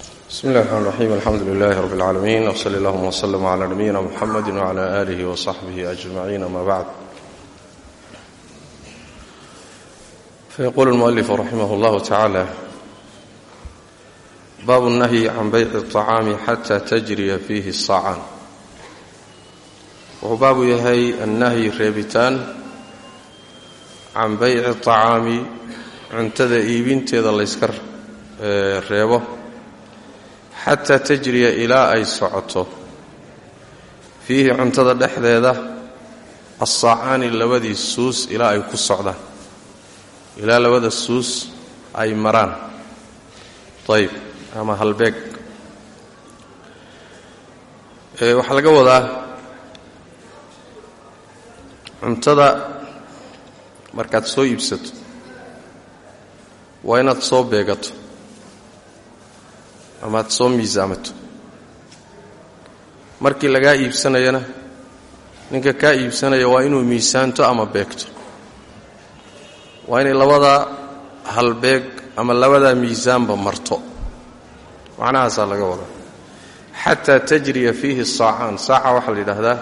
bismi illahi raxmaan raxiim alxamdu lilaahi rabbi alcaalamiin wsali allahuma wslama cala nabiyina muxamedi wcala aalihi wasaxbihi ajmaciin ama bacd fayaquulu lmualifu raximah llahu tacaala baabu nahyi can beyci aطacaami xata tajriya fiihi saacaan wuxuu baabu yahay annahyi reebitaan can beyci aطacaami cuntada iibinteeda layska eh, reebo xataa tajriya ilaa ay socoto. Fiihi cuntada dhexdeeda assaacaani labadii suus ilaa ay ku socdaan. Ilaa labada suus ay maraan. Ayb ama halbeeg. Waxaa laga wadaa cuntada markaad soo iibsato waa inaad soo beegato amaad soo miisaamato. Markii lagaa iibsanayana ninka kaa iibsanaya waa inuu miisaanto ama beegto. Waa inay labadaa halbeeg ama labadaa miisaanba marto. Macnahaasaa laga wadaa. Xataa tajriya fiihi saacaan. Saaca waxaa la yidhaahdaa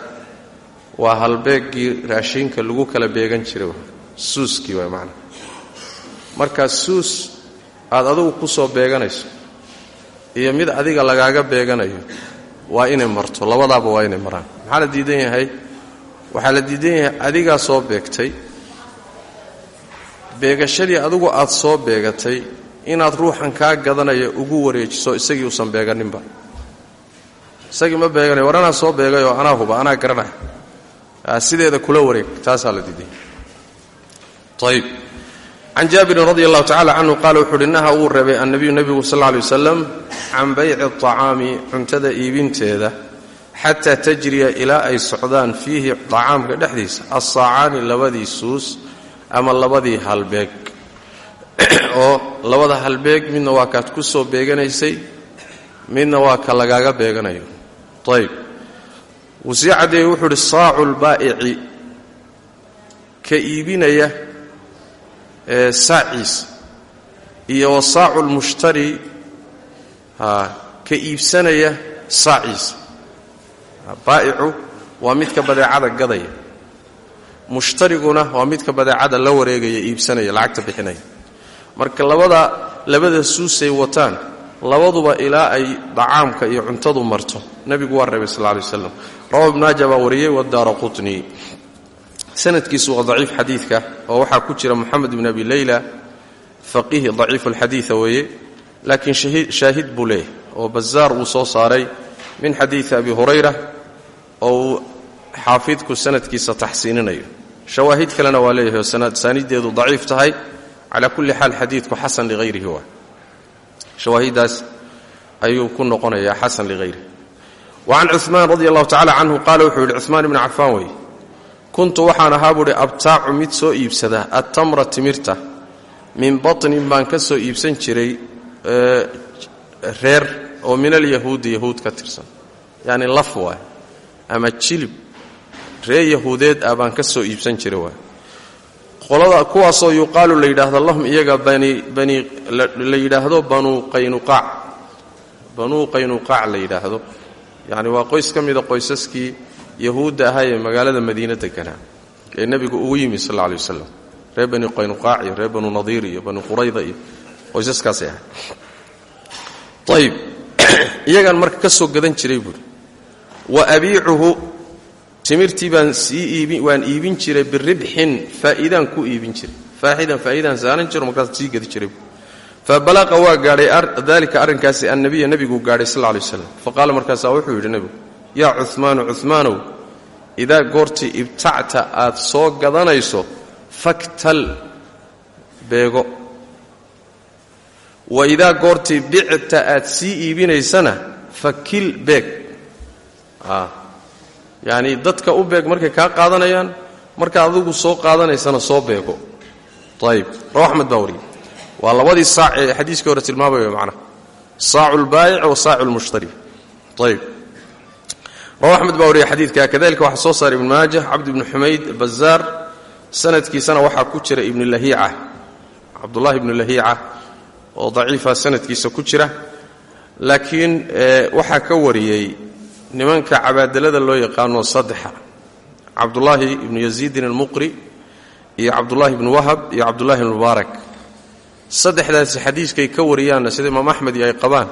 waa halbeeggii raashinka lagu kala beegan jiray suuskii waa macnaha markaa suus aad adugu ku soo beeganayso iyo mid adiga lagaaga beeganayo waa inay marto. Labadaaba waa inay maraan. Maxaa la diidan yahay? Waxaa la diidan yahay adigaa soo beegtay. Beegashadii adigu aad soo beegatay inaad ruuxan kaa gadanaya ugu wareejiso isagii uusan beeganinba. Isagii ma beeganayo war anaa soo beegayoo anaa huba anaa garanaya sideeda kula wareeg taasaa la diidan yahay. Ayb can jaabirin radi allahu tacala canhu qaala wuxu uhi naha wuu reebay annabiyu nebigu sal lla lay wasalam can bayci acaami cuntada iibinteeda xataa tajriya ilaa ay socdaan fiihi dacaamka dhexdiisa assaacaani labadii suus ama labadii halbeeg. Oo labada halbeeg midna waa kaad ku soo beeganaysay midna waa ka lagaaga beeganayo. Ayb wuu sii caddeeyey wuxuu uhi saacu lbaa'ici ka iibinaya saaciisa iyo wa saacu lmushtari ka iibsanaya saaciisa baa'icu waa midka badeecada gadaya. Mushtariguna waa midka badeecada la wareegaya iibsanaya lacagta bixinaya. Marka labada labada suusay wataan labaduba ilaa ay dacaamka iyo cuntadu marto. Nebigu waa reebay sal lay waslam rawa ibnaaja baa wariyey wadaara qutni sanadkiisu waa daciif xadiidka oo waxaa ku jira moxamed bn abi leyla faqihi daciifu alxadiida weeye laakiin shaahid buu leeyahy oo bazaar uu soo saaray min xadiidi abi hurayra oo uu xaafidku sanadkiisa taxsiininayo. Shawaahid kalena waa leeyahay oo saanideedu daciif tahay calaa kulli xaal xadiidku xasan lighayrihi waa shawaahiddaas ayuu ku noqonayaa xasan lighayrihi. Wa can cumaan radi allahu tacala canhu qaala wuxuu yidhi cumaan ibni kuntu waxaan ahaa buuhi abtaacu mid soo iibsada attamra timirta. Min batnin baan ka soo iibsan jiray reer oo min alyahuudi yahuud ka tirsan. Yacni laf waay ama jilib reer yahuudeed ah baan ka soo iibsan jiray waay qolada kuwaasoo yuqaalu la yidhaahdo lahum iyaga bani la yidhaahdo banuu qaynuqaac. Banuu qaynuqaac la yidhaahdo. Yacni waa qoys ka mida qoysaskii yahuudda ahaa magaalada madiine deganaa ee nebigu ugu yimi sal alay wasalam reer bani qaynuqaac iyo reer nadiir iyo bani qurayda iyo qoysaskaasay ahay ayib iyagaan marka ka gadan jiray buuri wa abiicuhu timirtii baan sii waan iibin jiray biribxin faa'iidaan ku iibin jiray. Faaxidan faa'iidaan saaran jiro markaas sii gadi jiray fa balaqa waa gaadhay daalika arrinkaasi annabiya nebiguu gaadhay sal alla alay waslam fa qaala markaasaa wuxuu yidhi nebigu yaa cumaanu cumaanow idaa goortii ibtacta aad soo gadanayso faktal beego. Wa idaa goortii bicta aad sii iibinaysana fakil beeg. Yacni dadka u beeg markay kaa qaadanayaan marka adigu soo qaadanaysana soo beego. Ayib rawa axmed baa wariyey. Waa labadii saac hore tilmaamaya macnaha saacu lbaayic wa saacu lmushtari ayib rawa axmed baa wariyey xadiidka. Kadalika waxaa soo saaray ibnu maajah cabd ibni xumayd bazaar sanadkiisana waxaa ku jira ibnu lahiica. Cabdullahi ibnu lahiica oo daciifa sanadkiisa ku jira. Laakiin waxaa ka wariyey nimanka cabaadalada loo yaqaano saddexa cabdullaahi ibnu yaziidin almuqri iyo cabdullaahi ibnu wahab iyo cabdullahi ibnu mubaarak. Saddexdaasi xadiiskay ka wariyaanna sida imaam axmed iyo ay qabaan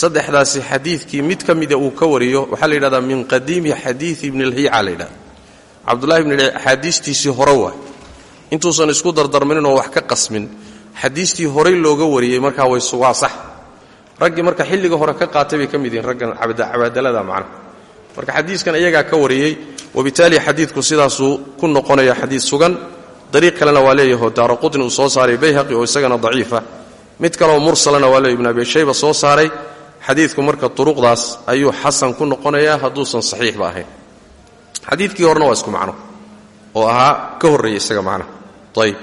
saddexdaasi xadiidkii mid ka mida uu ka wariyo waxaa la yidhahdaa min qadiimi xadiidi ibni lhiica la yidhahda cabdullahi ibn axaadiistiisii hore waay. Intuusan isku dardarmanin oo wax ka qasmin xadiistii horay looga wariyey markaa waa sax. Raggii marka xilliga hore ka qaatay bay ka mid yihiin raggan cabaadalada macnaha marka xadiiskan iyagaa ka wariyey wabitaali xadiidku sidaasuu ku noqonaya xadiid sugan. Dariiq kalena waa leeyaho daara uu soo saaray bayhaqi oo isagana daciifa. Mid kaleoo mursalana waa leeyahy ibn abi shayba soo saaray xadiidku marka turuqdaas ayuu xasan ku noqonayaa hadduusan saxiixba ahayn. Xadiidkii horena waa isku macno oo ahaa ka horreeyey isaga macnaha ayb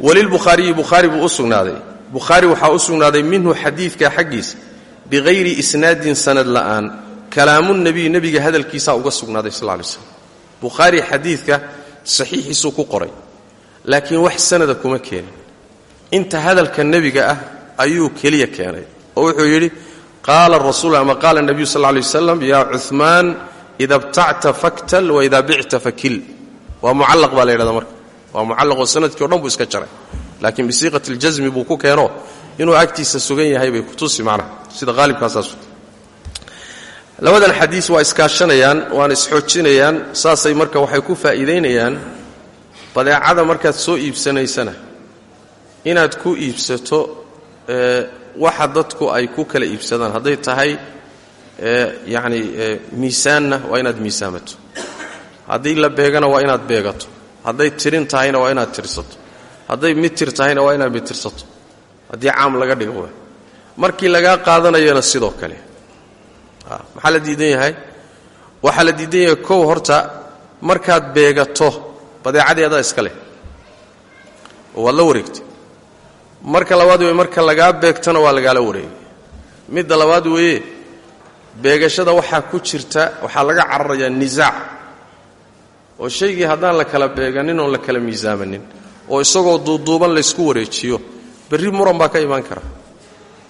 walilbukhaariyi bukhaari buu u sugnaaday. Bukhaari waxaa u sugnaaday minhu xadiidka xaggiisa biqayri isnaadin sanad la'aan kalaamunebiy nebiga hadalkiisaa uga sugnaaday sal lay slam bukhaari xadiidka saxiixiisuu ku qoray laakiin wax sanada kuma keenin. Inta hadalka nebiga ah ayuu keliya keenay oo wuxuu yidhi qaala rasuul ama qaala nebiyu sal lay waslam yaa cumaan ida btacta faktal waida bicta fakil. Waa mucallaq baa la yidhahda marka. Waa mucallaqoo sannadkii o dhan buu iska jaray. Laakiin bisiiqati ljasmi buu ku keeno. Inuu agtiisa sugan yahay bay kutusi macnaha. Sida haalibkaasaas labadan xadiis waa iskaashanayaan waana isxoojinayaan saasay marka waxay ku faa'iidaynayaan badeecada markaad soo iibsanaysana. Inaad ku iibsato waxa dadku ay ku kala iibsadaan. Hadday tahay yacni miisaanna waa inaad miisaamato. Haddii la beegana waa inaad beegato. Hadday tirin tahayna waa inaad tirsato. Hadday mitir tahayna waa inaad mitirsato haddii caam laga dhigo markii lagaa qaadanayana sidoo kale. Maxaa la diidan yahay? Waxaa la diidan yahay kow horta markaad beegato badeecadii iska leh. Oo waad la wareegtay marka labaad weye marka lagaa beegtana waa lagaala wareegay. Midda labaad weeye beegashada waxaa ku jirta waxaa laga cararayaa nisaac oo shaygii haddaan la kala beeganin oon la kala miisaamanin oo isagoo duuduuban laysku wareejiyo berri muran baa ka imaan kara.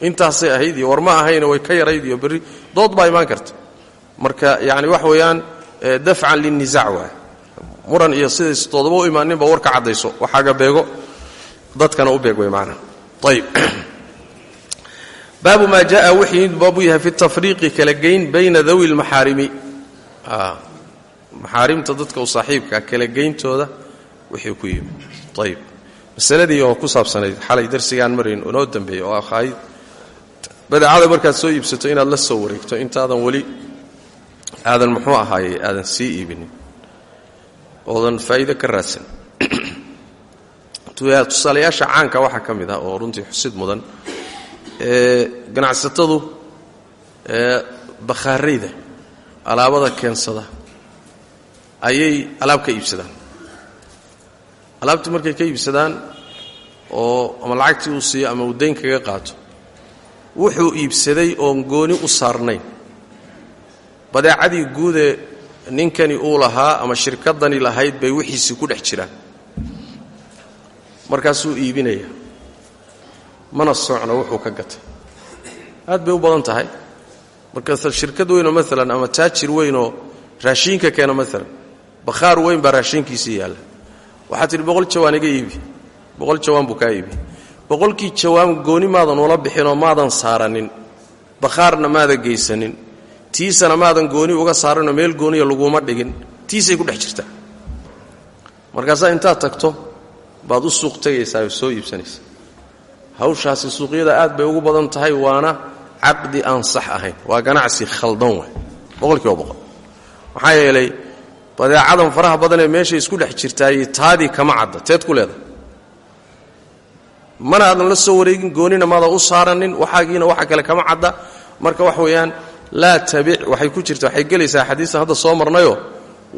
Intaasay ahayd iyo war ma ahayna way ka yarayd iyo berri dood baa imaan karta. Marka yacni wax weeyaan dafcan linnisaac waay. Muran iyo sidays doodaba u imaaninba warka caddayso waxaaga beego dadkana u beeg way maanaa ayib baabu maa jaءa wixii baabu yahay fi tafriiqi kala geyn bayna dawi اlmaxaarimi maxaarimta dadka u saaxiibka kala geyntooda wixii ku yimi ayib masaladii oo ku saabsanayd xalay darsigaan marayn oo noo dambeeyey oo ahayd badeecada markaad soo iibsato inaad la soo wareegto intaadan weli aadan muxuu ahaayey aadan sii iibinin. Oodan faa'iido ka raadsan tusaalayaasha caanka waxaa ka mid ah oo runtii xusid mudan ganacsatadu bakhaarayda alaabada keensada ayay alaab ka iibsadaan. Alaabtii markay ka iibsadaan oo ama lacagtii uu siiyo ama uu dayn kaga qaato wuxuu iibsaday oon gooni u saarnayn. Badeecadii guudee ninkani uu lahaa ama shirkadani lahayd bay wixiisii ku dhex jiraan markaasuu iibinaya mana socno wuxuu ka gatay. Aad bay u badan tahay. Markaas shirkad weynoo maalan ama taajir weynoo raashiinka keena maalan bakhaar weyn baa raashiinkiisii yaalla. Waxaad tidhi boqol jawaan iga iibi boqol jawaan buu kaa iibi. Boqolkii jawaan gooni maadan ula bixinoo maadan saaranin bakhaarna maadan geysanin tiisana maadan gooni uga saaranoo meel gooniya laguma dhigin tiisay ku dhex jirtaa. Markaasaa intaad tagto baad u suuq tegaysaa oo soo iibsanaysa. Hawshaasi suuqyada aad bay ugu badan tahay waana caqdi aan sax ahayn. Waa ganacsi khaldan waay boqolkiiba boqol. Maxaa yeelay badeecadan faraha badanee meeshay isku dhex jirtaayey taadii kama cadda teed ku leedahay mana aadan la soo wareegin goonina maadan u saaranin waxaagiina waxa kale kama cadda. Marka wax weeyaan laa tabic waxay ku jirta waxay gelaysaa xadiistan hadda soo marnayo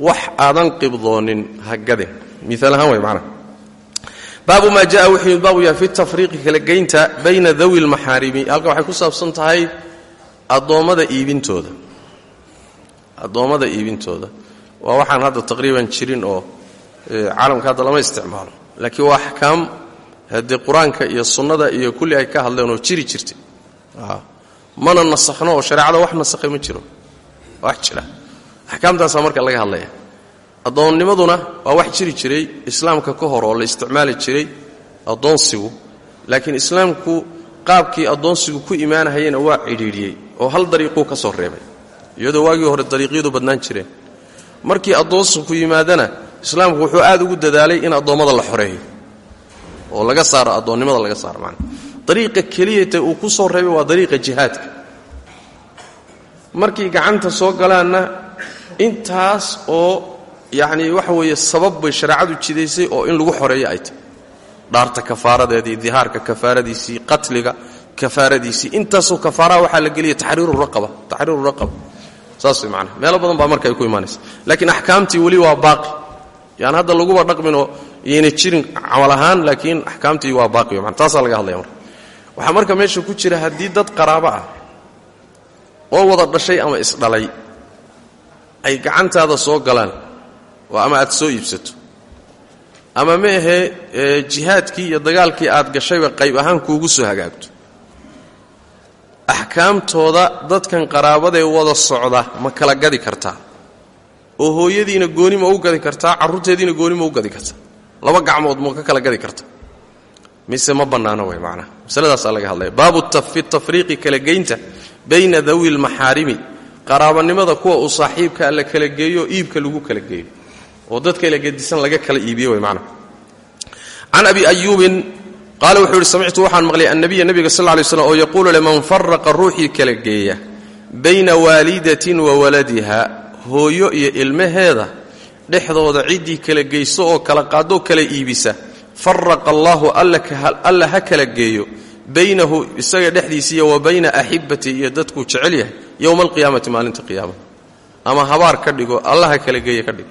wax aadan qibdoonin ha gadin. Miaal ahaan way macnaha baabu maa jaa wuxuu yimid baabu yahay fi tafriiqi kala geynta bayna dawi lmaxaarimi. Halkan waxay ku saabsan tahay addoommada iibintooda. Addoommada iibintooda. Waa waxaan hadda taqriiban jirin oo caalamka hadda lama isticmaalo. Laakiin waa axkaam haddii qur'aanka iyo sunnada iyo kulli ay ka hadleen oo jiri jirtay mana nasakhno oo shareecada wax nasakhay ma jiro. Wax jira. Axkaamtaasaa marka laga hadlaya addoonnimaduna waa wax jiri jiray islaamka ka hor oo la isticmaali jiray addoonsigu. Laakiin islaamku qaabkii addoonsigu ku imaanahayena waa cidhiidhiyey oo hal dariiquu ka soo reebay. Iyadoo waagii hore dariiqyadu badnaan jireen. Markii addoonsigu yimaadana islaamku wuxuu aad ugu dadaalay in addoommada la xoreeyo. Oo laga saaro addoonnimada laga saaro macana dariiqa keliyata uu ku soo reebay waa dariiqa jihaadka. Markay gacanta soo galaanna intaas oo yacnii waxa weeye sabab bay shareecadu jidaysay oo in lagu xoreeyo ay tahy dhaarta kafaaradeedii dihaarka kafaaradiisii qatliga kafaaradiisii. Intaasoo kafaaraha waxaa la geliya taxriiru raqaba taxriiru raqaba. Saas way macanaha meelo badan baa marka ay ku imaanaysa. Laakiin axkaamtii weli waa baaqi. Yaan hadda laguba dhaqminoo yayna jirin camal ahaan laakiin axkaamtii waa baaqi mana taasaa laga hadlaya marka. Waxaa marka meesha ku jira haddii dad qaraabo ah oo wada dhashay ama isdhalay ay gacantaada soo galaan oo ama aad soo iibsato. Ama ma ahee jihaadkii iyo dagaalkii aad gashayba qayb ahaan kuugu soo hagaagto. Axkaamtooda dadkan qaraabadee wada socda ma kala gadi kartaa. Oo hooyadiina gooni ma u gadi kartaa carruurteediina gooni ma u gadi kartaa. Laba gacmood ma ka kala gadi karta. Mise ma bannaano way macnaha. Masaladaasaa laga hadlaya. Baabu fi tafriiqi kala geynta bayna dawi lmaxaarimi qaraabanimada kuwa uu saaxiibkaa la kala geeyo iibka lagu kala geeyo oo dad kala gedisan laga kala iibiyo way macnaha can abi ayuubin qaala wuxuu yidhi samictu waxaan maqlay annabiya nebiga sal lay slam oo yaquulu liman faraqa ruuxii kala geeya bayna waalidatin wa waladiha hooyo iyo ilmaheeda dhexdooda ciddii kala geyso oo kala qaadoo kala iibisa. Faraqa allaahu alla ha kala geeyo baynahu isaga dhexdiisiiyo wa bayna axibati iyo dadkuu jecel yahay. Yowma alqiyaamati maalinta qiyaamada ama habaar ka dhigo alla ha kala geeya ka dhigo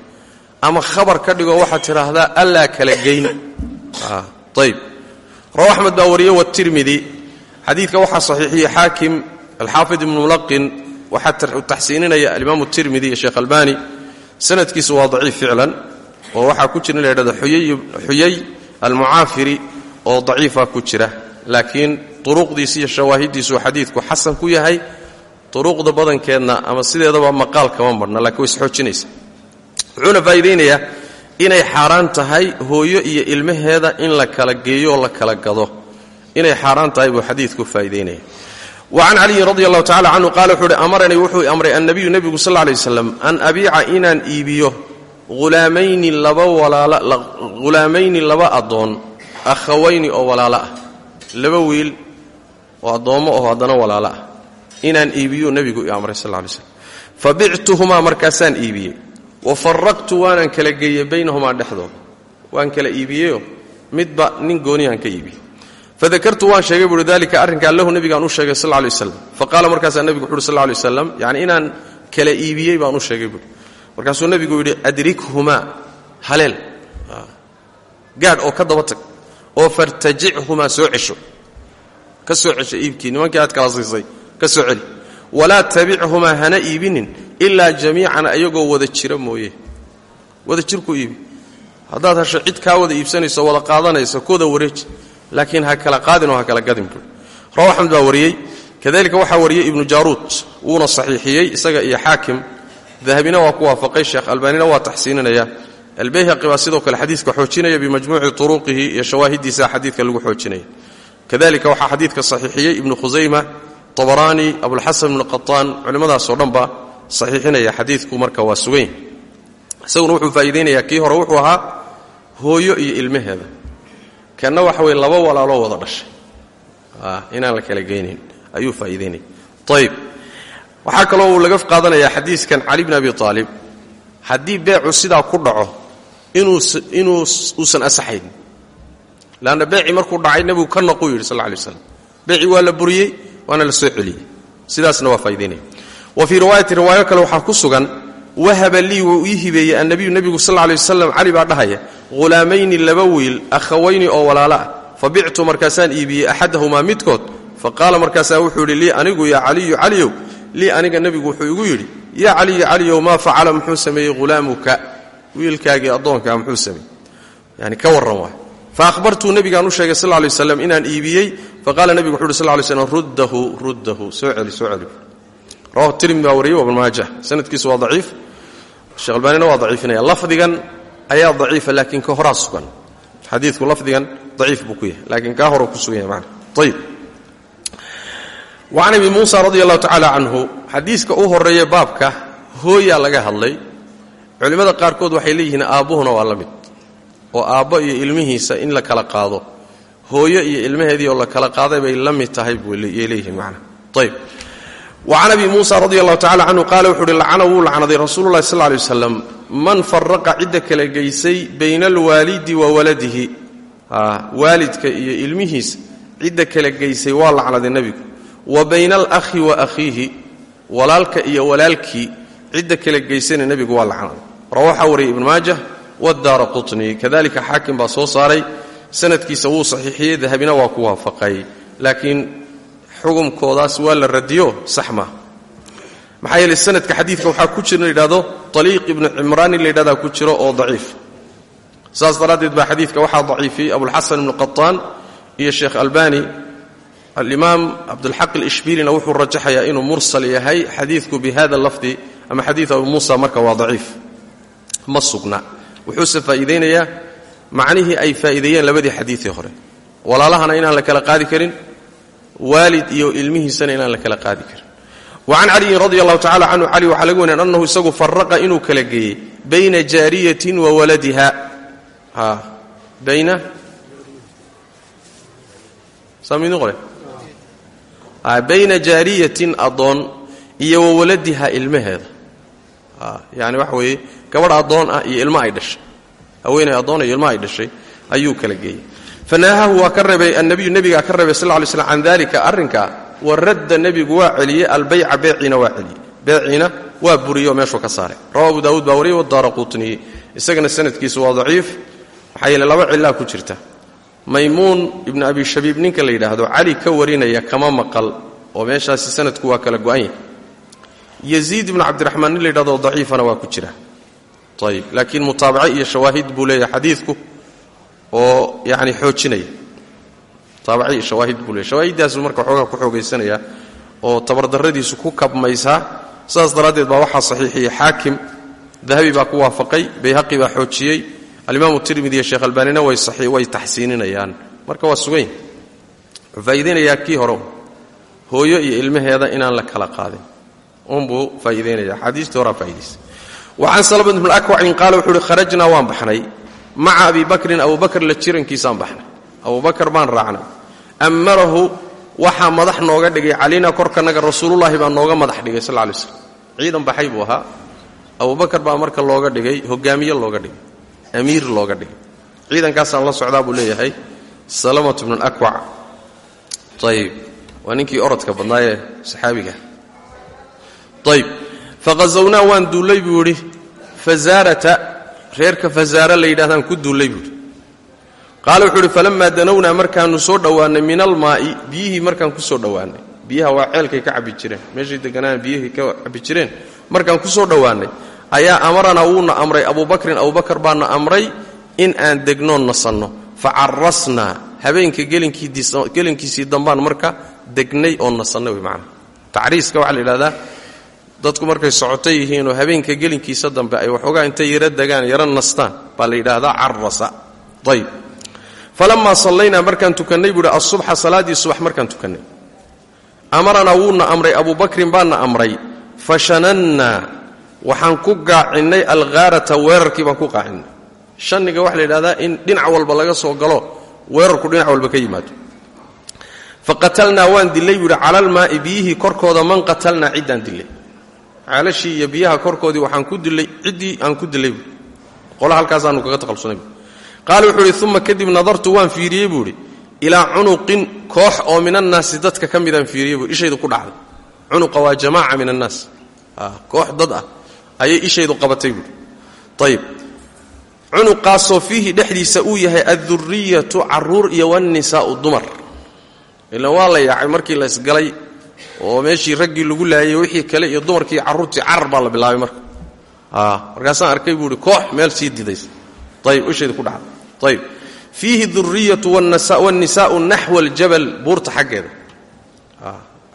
ama khabar ka dhigo waxaad tidhaahdaa allaa kala geyn. Ayb rawa axmed baa wariye watirmidi xadiidka waxaa saxiixiyey xaakim alxaafid ibnu mulaqin waxaa taxsiininaya alimaam tirmidi iyo sheekh albani. Sanadkiisu waa daciif ficlan oo waxaa ku jira in la ydhahdo xuyay almucaafiri oo daciifa ku jira. Laakiin turuqdiisi iyo shawaahiddiisuu xadiidku xasan ku yahay. Turuqda badankeedna ama sideedaba maqaal kama marhna lakiin way isxoojinaysa wuxuuna faa'iidaynayaa inay xaaraan tahay hooyo iyo ilmaheeda in la kala geeyo oo la kala gado. Inay xaaraan tahay buu xadiidku faa'idaynaya wa can caliyin radi allahu tacala canhu qaala wuxuu uhi amaranii wuxuu amray annabiyu nebigu sal lay waslam an abiica inaan iibiyo hulaamayni laba hulaamayni laba addoon akhawayni oo walaalo ah. Laba wiil oo addoommo oo haddana walaalo ah. Inaan iibiyo nebigu i amray sal lay slam fa markaasaan iibiyey wa faraqtu waanaan kala geeyey baynahumaa dhexdooda waan kala iibiyeyoo midba nin gooniyaan ka iibiyey fadakartu waan sheegay buuhi dalika arrinkaa lahu nebigaan u sheegay sal lay waslam fa qaala markaasaa nebigu wuxu uhi sal lay waslam inaan kala iibiyey baan u sheegay buuhi markaasuu nebigu yidhi adrikhumaa haleel gaadh oo ka daba tag oo fartajichumaa soo cesho ka soo cesho iibkii nimankii kala siisay ka soo celi walaa tabichumaa hana iibinin ilaa jamiican ayagoo wada jira mooye. Wada jir ku iibi. Haddaad hasho cid kaa wada iibsanayso wada qaadanaysa kooda wareeji. Laakiin ha kala qaadin oo ha kala gadin buui rawa axmed baa wariyey. Kadalika waxaa wariyey ibnu jaaruud wuuna saxiixiyey isaga iyo xaakim. Dahabina waa ku waafaqay. Sheekh albaanina waa taxsiininaya albayhaqi baa sidoo kale xadiidka xoojinaya bimajmuuci turuqihi iyo shawaahiddiisa xadiidka lagu xoojinaya. Kadalika waxaa xadiidka saxiixiyey ibnu khusayma abaraani abulxasan ibnu qataan culimmadaasoo dhan baa saxiixinaya xadiidku marka waa sugan isaguna wuxuu faa'iidaynayaa kii hore wuxuu ahaa hooyo iyo ilmaheeda. Kanna waxa weye laba walaaloo wada dhashay. Inaan la kala geynayn ayuu faa'iidaynaya ayib waxaa kaloo uu laga qaadanayaa xadiiskan cali bn abi aalib haddii beecu sidaa ku dhaco inuu uusan asaxayn. Leanna beecii markuu dhacay nebigu ka naquu yidhi sal alay waslam beecii waa la buriyey waana la soo celiyey. Sidaasna waa faa'idaynaya wa fii riwaayati riwaayo kale waxaa ku sugan wahaba lii wuu ii hibeeyey annabiyu nebigu sal lay wasalam cali dhahaya hulaamayni laba wiil akhawayni oo fa bictu markaasaan iibiyey axadahumaa midkood. Fa qaala markaasaa wuxuu yidhi lii anigu yaa caliyu caliyow lii aniga nebigu wuxuu igu yidhi yaa caliyu caliyow maa facala muxuu sameeyey hulaamuka wiilkaagii addoonkaa muxuu yani ka warran fa ahbartuu nebigaan u sheegay sal lay waslam inaan iibiyey faqaala nebigu wuxu uhi sal lay ruddahu ruddahu soo celi rawahu tirmidi baa wariyey wabn maaja. Sanadkiisu waa daciif. Sheekh albaanina waa daciifinaya lafdigan ayaa daciifa laakiin ka horaa sugan xadiidku lafdigan daciif buu ku yahay laakiin kaa hore ku sugan yahay macna. Ayib wacan abi muusa radi allahu tacaala canhu xadiiska u horreeya baabka waxay leeyihiin aabbuhuna waa la oo aabbo iyo ilmihiisa in la kala qaado. Hooyo iyo ilmaheedii oo la kala qaaday bay la tahay yay leeyihiin macna. Ayib wacan abi muusa radi allahu tacala canhu qaala wuxuu uhi lacana wuu lacnaday rasuululahi sal lay waslam man faraqa cidda kala geysay bayna alwaalidi wa waladihi. Waalidka iyo ilmihiisa cidda kala geysay waa lacnaday nebigu. Wa bayna alakhi wa akhiihi. Walaalka iyo walaalkii cidda kala geysayna nebigu waa lacnaday. Rawaxa wariyay ibn maajah wadaara qutni kadalika xaakim baa soo saaray. Sanadkiisa wuu saxiixiyey dahabina waa ku waafaqay xukumkoodaas waa la radiyo sax maaha maxaa sanadka xadiidka waxaa ku jira in layidhahdo taliiq ibnu cimraan ku jiro oo daciif. Saas daraaddeed baa xadiidka waxaa daciifiyey abulxasan ibnu qataan iyo sheekh albani. Alimaam cabdulxaq alishbiilina wuxuu rajaxayaa inuu mursal yahay xadiidku bi hada lafdi ama xadiid abu muusa marka waa daciif. Ma sugna. Wuxuuse faa'iidaynayaa ay faa'iideeyeen labadii xadiidee hore. Walaalahana inaan la kala qaadi karin waalid iyo ilmihiisana inaan la kala qaadi karin. Wa can caliyin radi allahu tacala canhu cali waxaa laga wariyan annahu isagu faraqa inuu kala geeyey bayna jaariyatin wa waladiha. Bayna? Bayna jaariyatin addoon iyo wa waladiha ilmaheeda. Yani waxa weeye gabadh addoon ah iyo ilmo ay dhashay. Haweenay addoon iyo ilmo ayuu kala fanaahahu waa ka reebay annabiyu nebigaa ka reebay sal ly slm can dalika arrinkaa wa radda nebigu waa celiyey albayca beeciina waa celiyey. Beeciina waa buriyey oo meeshuu ka saaray. Rawa abu daawuud baa wariyey wadaara quutniyi isagana sanadkiisu waa daciif maxaa yeele laba cilaa ku jirta. Maymuun ibnu abi shabiib ninka la yidhaahdo cali ka warinaya kama maqal oo meeshaasi sanadku waa kala go'an yahay. Yaziid ibnu cabdiraxmaan nin la yidhahdo daciifana waa ku jira. Ayib laakiin mutaabaco iyo shawaahid buu leeyahay xadiidku oo yani xoojinaya. Mutaabaco iyo shawaahid buu leeyahy shawaahiddaasuu marka xoogaa ku xoogaysanaya oo tabardarradiisu ku kabmaysaa sidaas daraaddeed baa waxaa saxiixiyey xaakim. Dahabi baa ku waafaqay bayhaqi baa xoojiyey. Alimaamu tirmidi iyo sheekh albaanina way taxsiininayaan. Marka waa sugan wuxuu faa'iidaynayaa kii hore. Hooyo iyo ilmaheeda inaan la kala qaadin. Unbuu faa'iidaynaya axaadiistii horaa faa'iidaysa wa can salabad bn qaala wuxuu uhi kharajnaa waan baxnay maca abi bakrin abubakr la jirankiisaan baxnay. Abubakar baan raacnay. Ammarahu waxaa madax nooga dhigay calina korkanaga rasuulullaahi baa nooga madax dhigay sal lay slam ciidan baxay buu ahaa. Abubakar baa marka looga dhigay hogaamiye looga dhigay amiir looga dhigay. Ciidankaasaan la socdaa buu leeyahay salamatu bnu akwac ayib waa ninkii orodka badnaayee saxaabiga. Ayib faqazawnaa waan duullay buu idhi fazaarata reerka fazaara la yidhahdaan ku duullay buuhi qaala wuxuu idhi falammaa danownaa markaannu soo dhowaannay min almaa'i biyihii markaan ku soo dhowaannay. Biyaha waa ceelkay ka cabbi jireen. Meeshay deganaan biyihii ka cabbi jireen. Markaan ku soo dhowaannay ayaa amaranaa wuuna amray abubakrin abubakar baana amray in aan degnoon nasanno fa carasnaa habeenka gelinkiisii dambaan marka degnay oo nasannay wey macana tacriiska waxaa la yidhahdaa dadku markay socoto yihiinoo habeenka gelinkiisa dambe ay waxoogaa intay yaro degaan yaro nastaan baa la yidhaahdaa carasa ayb falammaa sallaynaa markaan tukannay buuhi asubxa salaaddii subax markaan tukannay. Amaranaa wuuna amray abubakrin baana amray. Fashanannaa waxaan ku gaacinnay alghaarata weerarkii baan ku gaacinnay. Shanniga waxaa la yidhahdaa in dhinac walba laga soo galo weerarku dhinac walba ka yimaado. Faqatalnaa waan dillay buuhi cala almaa'i biyihii korkooda man qatalnaa ciddaan dillay caalashii iyo biyaha korkoodii waxaan ku dilay ciddii aan ku dilay. Buui qola halkaasaanu kaga taqalsunay bui wuxuu idhi uma kadib nadartu waan fiiriyey buu idhi ilaa cunuqin koox oo min annaasi dadka ka midaan fiiriyey buu ishaydu ku dhacday. Cunuqa waa jamaaca min annaas koox dad ah ayay ishaydu qabatay buui ayib cunuqaasoo fiihi dhexdiisa uu yahay adduriyatu carruur iyo wannisaa'u dumar. Ilan waa la yaacay markii la isgalay oo meeshii raggii lagu laayay wixii kale iyo dumarkii carruurtii carar la bilaabay marka. Markaasaan arkay buu koox meel sii didaysa ayib ishaydu ku dhacda ayib fiihi duriyatu wannisaa'u naxwa aljabal buurta xaggeeda.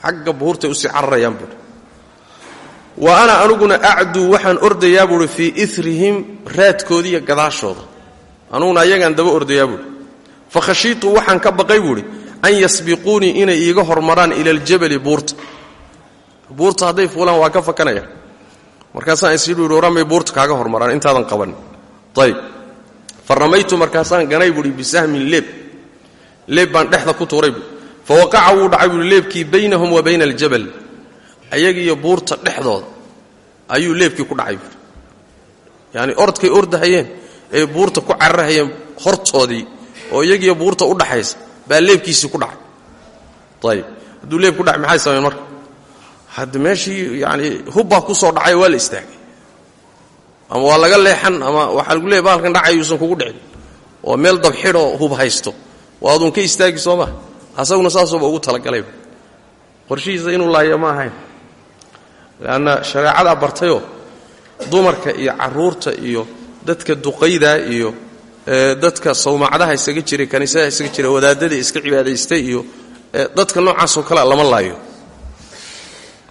Xagga buurtay u sii cararayaan buui wa ana anuguna acduu waxaan ordayaa buuhi fii irihim raadkoodiiyo gadaashooda. Anuguna ayagaan daba ordayaa buuhi fa khashiitu waxaan ka baqay buuhi an yasbiquunii inay iiga hormaraan ila aljabali buurta buurta hadday fuulaan waa ka fakanaya. Markaasaan isii buuhi waramay buurta kaaga hormaraan intaadan qabanin. Ayb fa markaasaan ganay buuhi bisahmin leeb. Leeb baan dhexda ku tuuray buui fa wuu dhacay buuhi leebkii baynahum wa bayna aljabal. Ayagiiyo buurta dhexdooda ayuu leebkii ku dhacay buui yacani ordkay ordahayeen ee buurta ku cararhayeen hortoodii oo iyagiiyo buurta u dhaxaysa baa leebkiisii ku dhacay ayib hadduu leeb ku dhacay maxay sameen marka? Hadda meeshii yani hubbaa ku soo dhacay waa la istaagay. Ama waa laga leexan ama waxaa lagu leey baalkan dhacay yuusan kugu dhicin. Oo meel dabxidhoo hub haysto. Waa aduun ka istaagi soo maa asaguna saasuuba ugu talagalay. Qorshihiisa inuu laaya ma ahayn. Leanna shareecadaa bartayoo dumarka iyo carruurta iyo dadka duqaydaa iyo dadka sawmacdaha isaga jiray kaniisadaha isaga jira wadaadada iska cibaadaystay iyo dadka noocaasoo kalea lama laayo.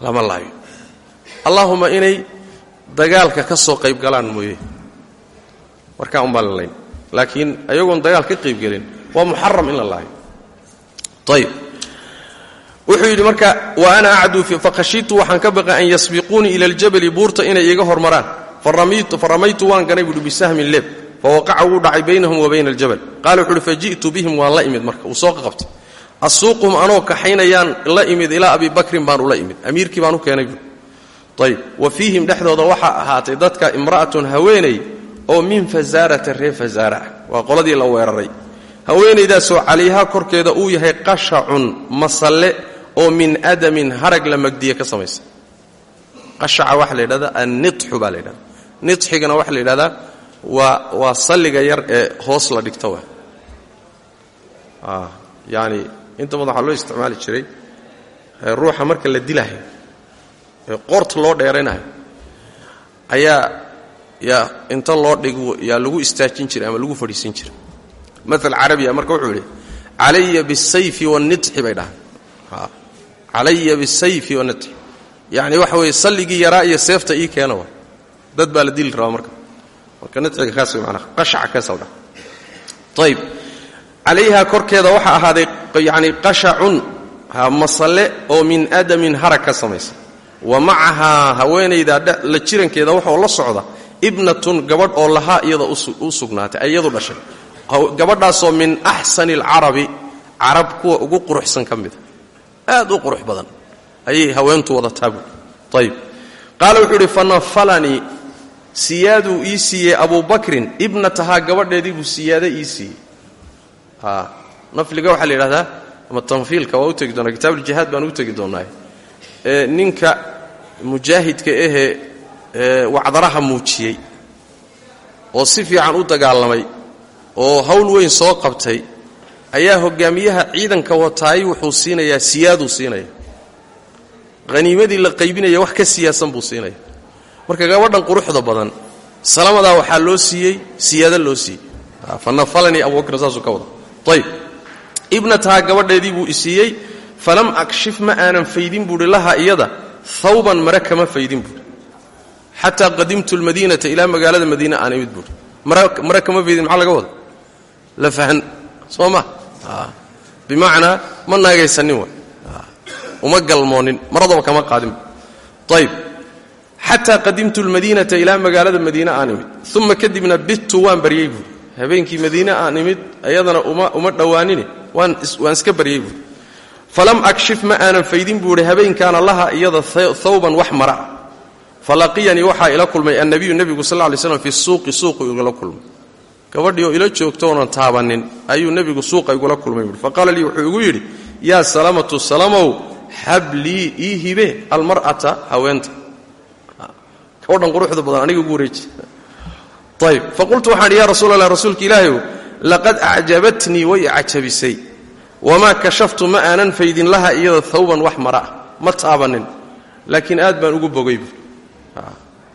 Lama laayo. Allaahuma inay dagaalka ka soo qayb galaan mooye. Markaa umbaan la layn laakiin ayagoon dagaal ka qaybgelin waa muxaram in la laayo. Ayib wuxuu yidhi marka wa ana acduu fakhashiitu waxaan ka baqay an yasbiquunii ila aljabali buurta inay iiga hormaraan. Fa ramaytu waan ganay buuhi bisahmin leeb fawaqaca wuu dhacay baynahum wa bayna aljabal qaala wuxu uhi faji'tu bihim waan la imid marka uu soo qabtay asuuquhum anoo kaxaynayaan la imid ilaa abi bakrin baan ula imid amiirkii baan u keenay buui ayib wa fiihim dhexdooda waxaa ahaatay dadka imra'atun haweeney oo min fasaarata reer fasaara ah waa qoladii la weeraray haweenaydaasoo calayhaa korkeeda uu yahay qashacun masalle oo min adamin harag la magdiye ka samaysa qashaca waxaa la waa waa salliga yar ee hoos la dhigto wa yaani inta badan waxaa loo isticmaali jiray ruuxa marka la dilahayo ee qoorta loo dheeraynayo ayaa yaa inta loo dhigo yaa lagu istaajin jiray ama lagu fadhiisin jiray. Maal carabiya marka wuxuu yidhi calaya bisayfi wanitxi bay dhahaan. Calaya bisayfi wanitxi yacni waxa weeye salligii yaraa iyo seefta ii keena wa dad baa la dili rabaa marka calayhaa korkeeda waxaa ahaaday yani qashacun masalle oo min adamin harag ka samaysa wa macahaa haweenaydaa la jirankeeda waxoo la socda ibnatun gabadh oo lahaa iyada u sugnaatay ay iyadu dhashay. Gabadhaasoo min axsani alcarabi carab kuwa ugu quruxsan ka mida aad u qurux badan. Ayay haweentu wadataa buui ayib qaala wuxuu idhi fanafalanii siyaaduu ii siiyey abuu bakrin ibnatahaa gabadheedii buu siyaada ii siiyey. Nafliga waxaa la yidhahdaa ama tanfiilka waa u tegi doonaa kitaabuuljihaad baan u tegi doonaa. Ninka mujaahidka ahee wacdaraha muujiyey oo si fiican u dagaalamay oo hawl weyn soo qabtay ayaa hogaamiyaha ciidanka wataay wuxuu siinayaa siyaaduu siinaya haniimadii la qaybinaya wax ka siyaasan buu siinaya marka gabadhan quruxda badan salamadaa waxaa loo siiyey siyaado loo siiyey. Fanafalanii abubakr saasuu ka wada. Ayb ibnatahaa gabadheedii buu isiiyey falam akshif ma aanan faydin buuhi laha iyada hawban mare kama faydin buuhi xataa qadimtu lmadiinata ilaa magaalada madiine aan imid buuhi mare kama faydin maxaa laga wada la fahan soo ma? Bimacnaa ma naagaysanin way. Uma galmoonin maradaba kama qaadin ayb xataa qadimtu lmadiinata ilaa magaalada madiine aan imid. Uma kadibna bittu waan baryey buuhi habeenkii madiine aan imid ayadana uma dhowaanin waan iska baryey falam akshif ma aanan faydin buuhi habeenkaana laha iyada thawban wax mara. Falaqiyanii waxaa ila kulmay annabiyu nebigu sal lay slam fi suuqi suuqu igula kulmay. Gabadhii ila joogto oonan taabanin ayuu nebigu suuqa igula kulmay buui faqaala wuxuu igu yidhi yaa salamatu salamow hablii ii hibe almar'ata haweenta oo dhan quruxda badan aniga ugu wareeji. Ayb faqultu waxaan idhi ya rasuul allah rasuulka ilaahayow laqad acjabatnii way cajabisay wamaa kashaftu ma aanan faydin laha iyada thawban wax mara ah ma taabanin. Laakiin aad baan ugu bogay bu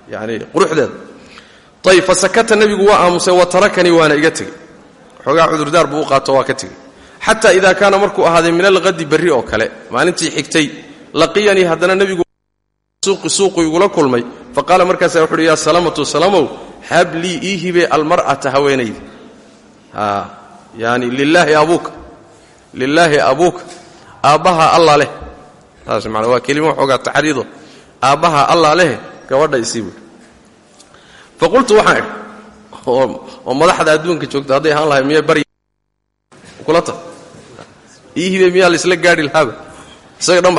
yani quruxdeeda ayb fasakata nebigu waa aamusay wa waana iga tegey. Xoogaa cudurdaar buu u qaato waa ka tegey. Xataa idaa kaana markuu ahaaday min alqadi berri oo kale maalintii xigtay laqiyanii haddana nebigu suuqu igula kulmay faqaala markaasa wuxu uhi yaa salamatu salamow hablii ii hibe yani lilaahi abuuka lilaahi abuuka aabbaha alla leh saas maana waa kelima waxoogaa taxriido aabbaha alla leh gabadha isii faqultu waxaan oo madaxda adduunka joogta hadday ahaan lahay miya bary kula ta ii hibe miyaa laisla gaadhi lahaaba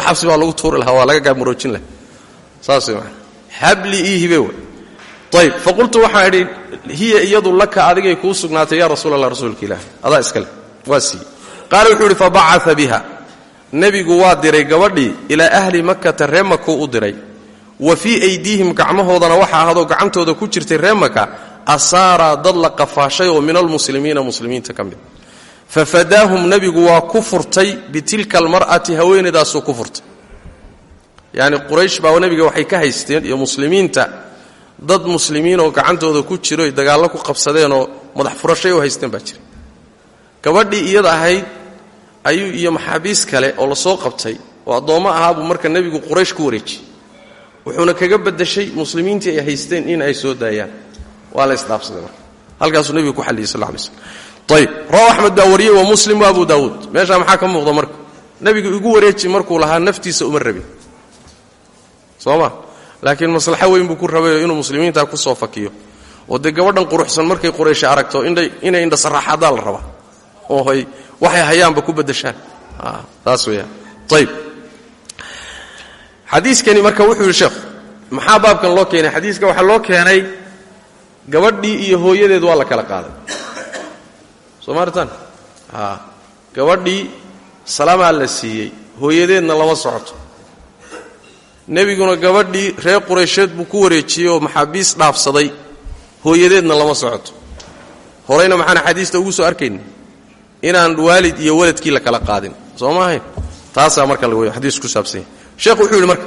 xabsi baa lagu tuuri lahaa waa laga gaamuroojin laha saas maa habli ii hibe w ayb faqultu waxaan idhi hiya iyadu laka adigay kuu sugnaatay ya rasuul allah rasuulka ilaah adaa iskale waa siiyey qaala wuxuu idhi fabacaa biha. Nebigu waa diray gabadhii ilaa ahli makkata ree u diray. Wa fii aydiihim gacmahoodana waxa ahadoo gacantooda ku jirtay ree maka asaaraa dad la qafaashay oo min almuslimiina muslimiinta ka mid. Fafadaahum nebigu waa ku furtay bitilka almar'ati haweenaydaasuu ku furtay yacni quraysh baa nebiga waxay ka haysteen iyo muslimiinta. Dad muslimiin oo gacantooda ku jiro ay dagaallo ku qabsadeenoo madax furashay u haysteen baa jira. Gabadhii iyada ahayd ayuu iyo maxaabiis kale oo la soo qabtay oo addoommo ahaabuu marka nebigu quraysh ku wareejiyey. Wuxuuna kaga badashay muslimiintii ay haysteen in ay soo daayaan. Waa la isdhaafsaday marka. Halkaasuu nebigu ku xalliyey sal lay slm ayb rawa axmed baa wa muslim wa abu daawuud. Meeshaa maxaa ka muuqda marka? Nebigu igu wareeji markuu lahaa naftiisa uma rabin soo ma laakiin maslaxo weyn buu ku rabayoo inuu muslimiintaa ku soo fakiyo. Oo dee gabadhan quruxsan markay quraysha aragto inay indhasaraaxadaa la rabaa oo ay waxay hayaanba ku badashaan taas weyaan ayb xadiiskani marka wuxuu yidhi maxaa baabkan loo keenay? Xadiiska waxaa loo keenay gabadhii iyo hooyadeed waa la kala qaaday. Soo maaritaan gabadhii salaamaa la siiyey hooyadeedna lama socoto nebiguna gabadhii reer quraysheed buu ku wareejiyey oo maxaabiis dhaafsaday. Hooyadeedna lama socoto. Horeyna maxaan xadiista ugu soo arkayna inaan waalid iyo waladkii la kala qaadin. Soo ma ahayn taasaa marka xadiis ku saabsanya sheekhu wuxuu yidhi marka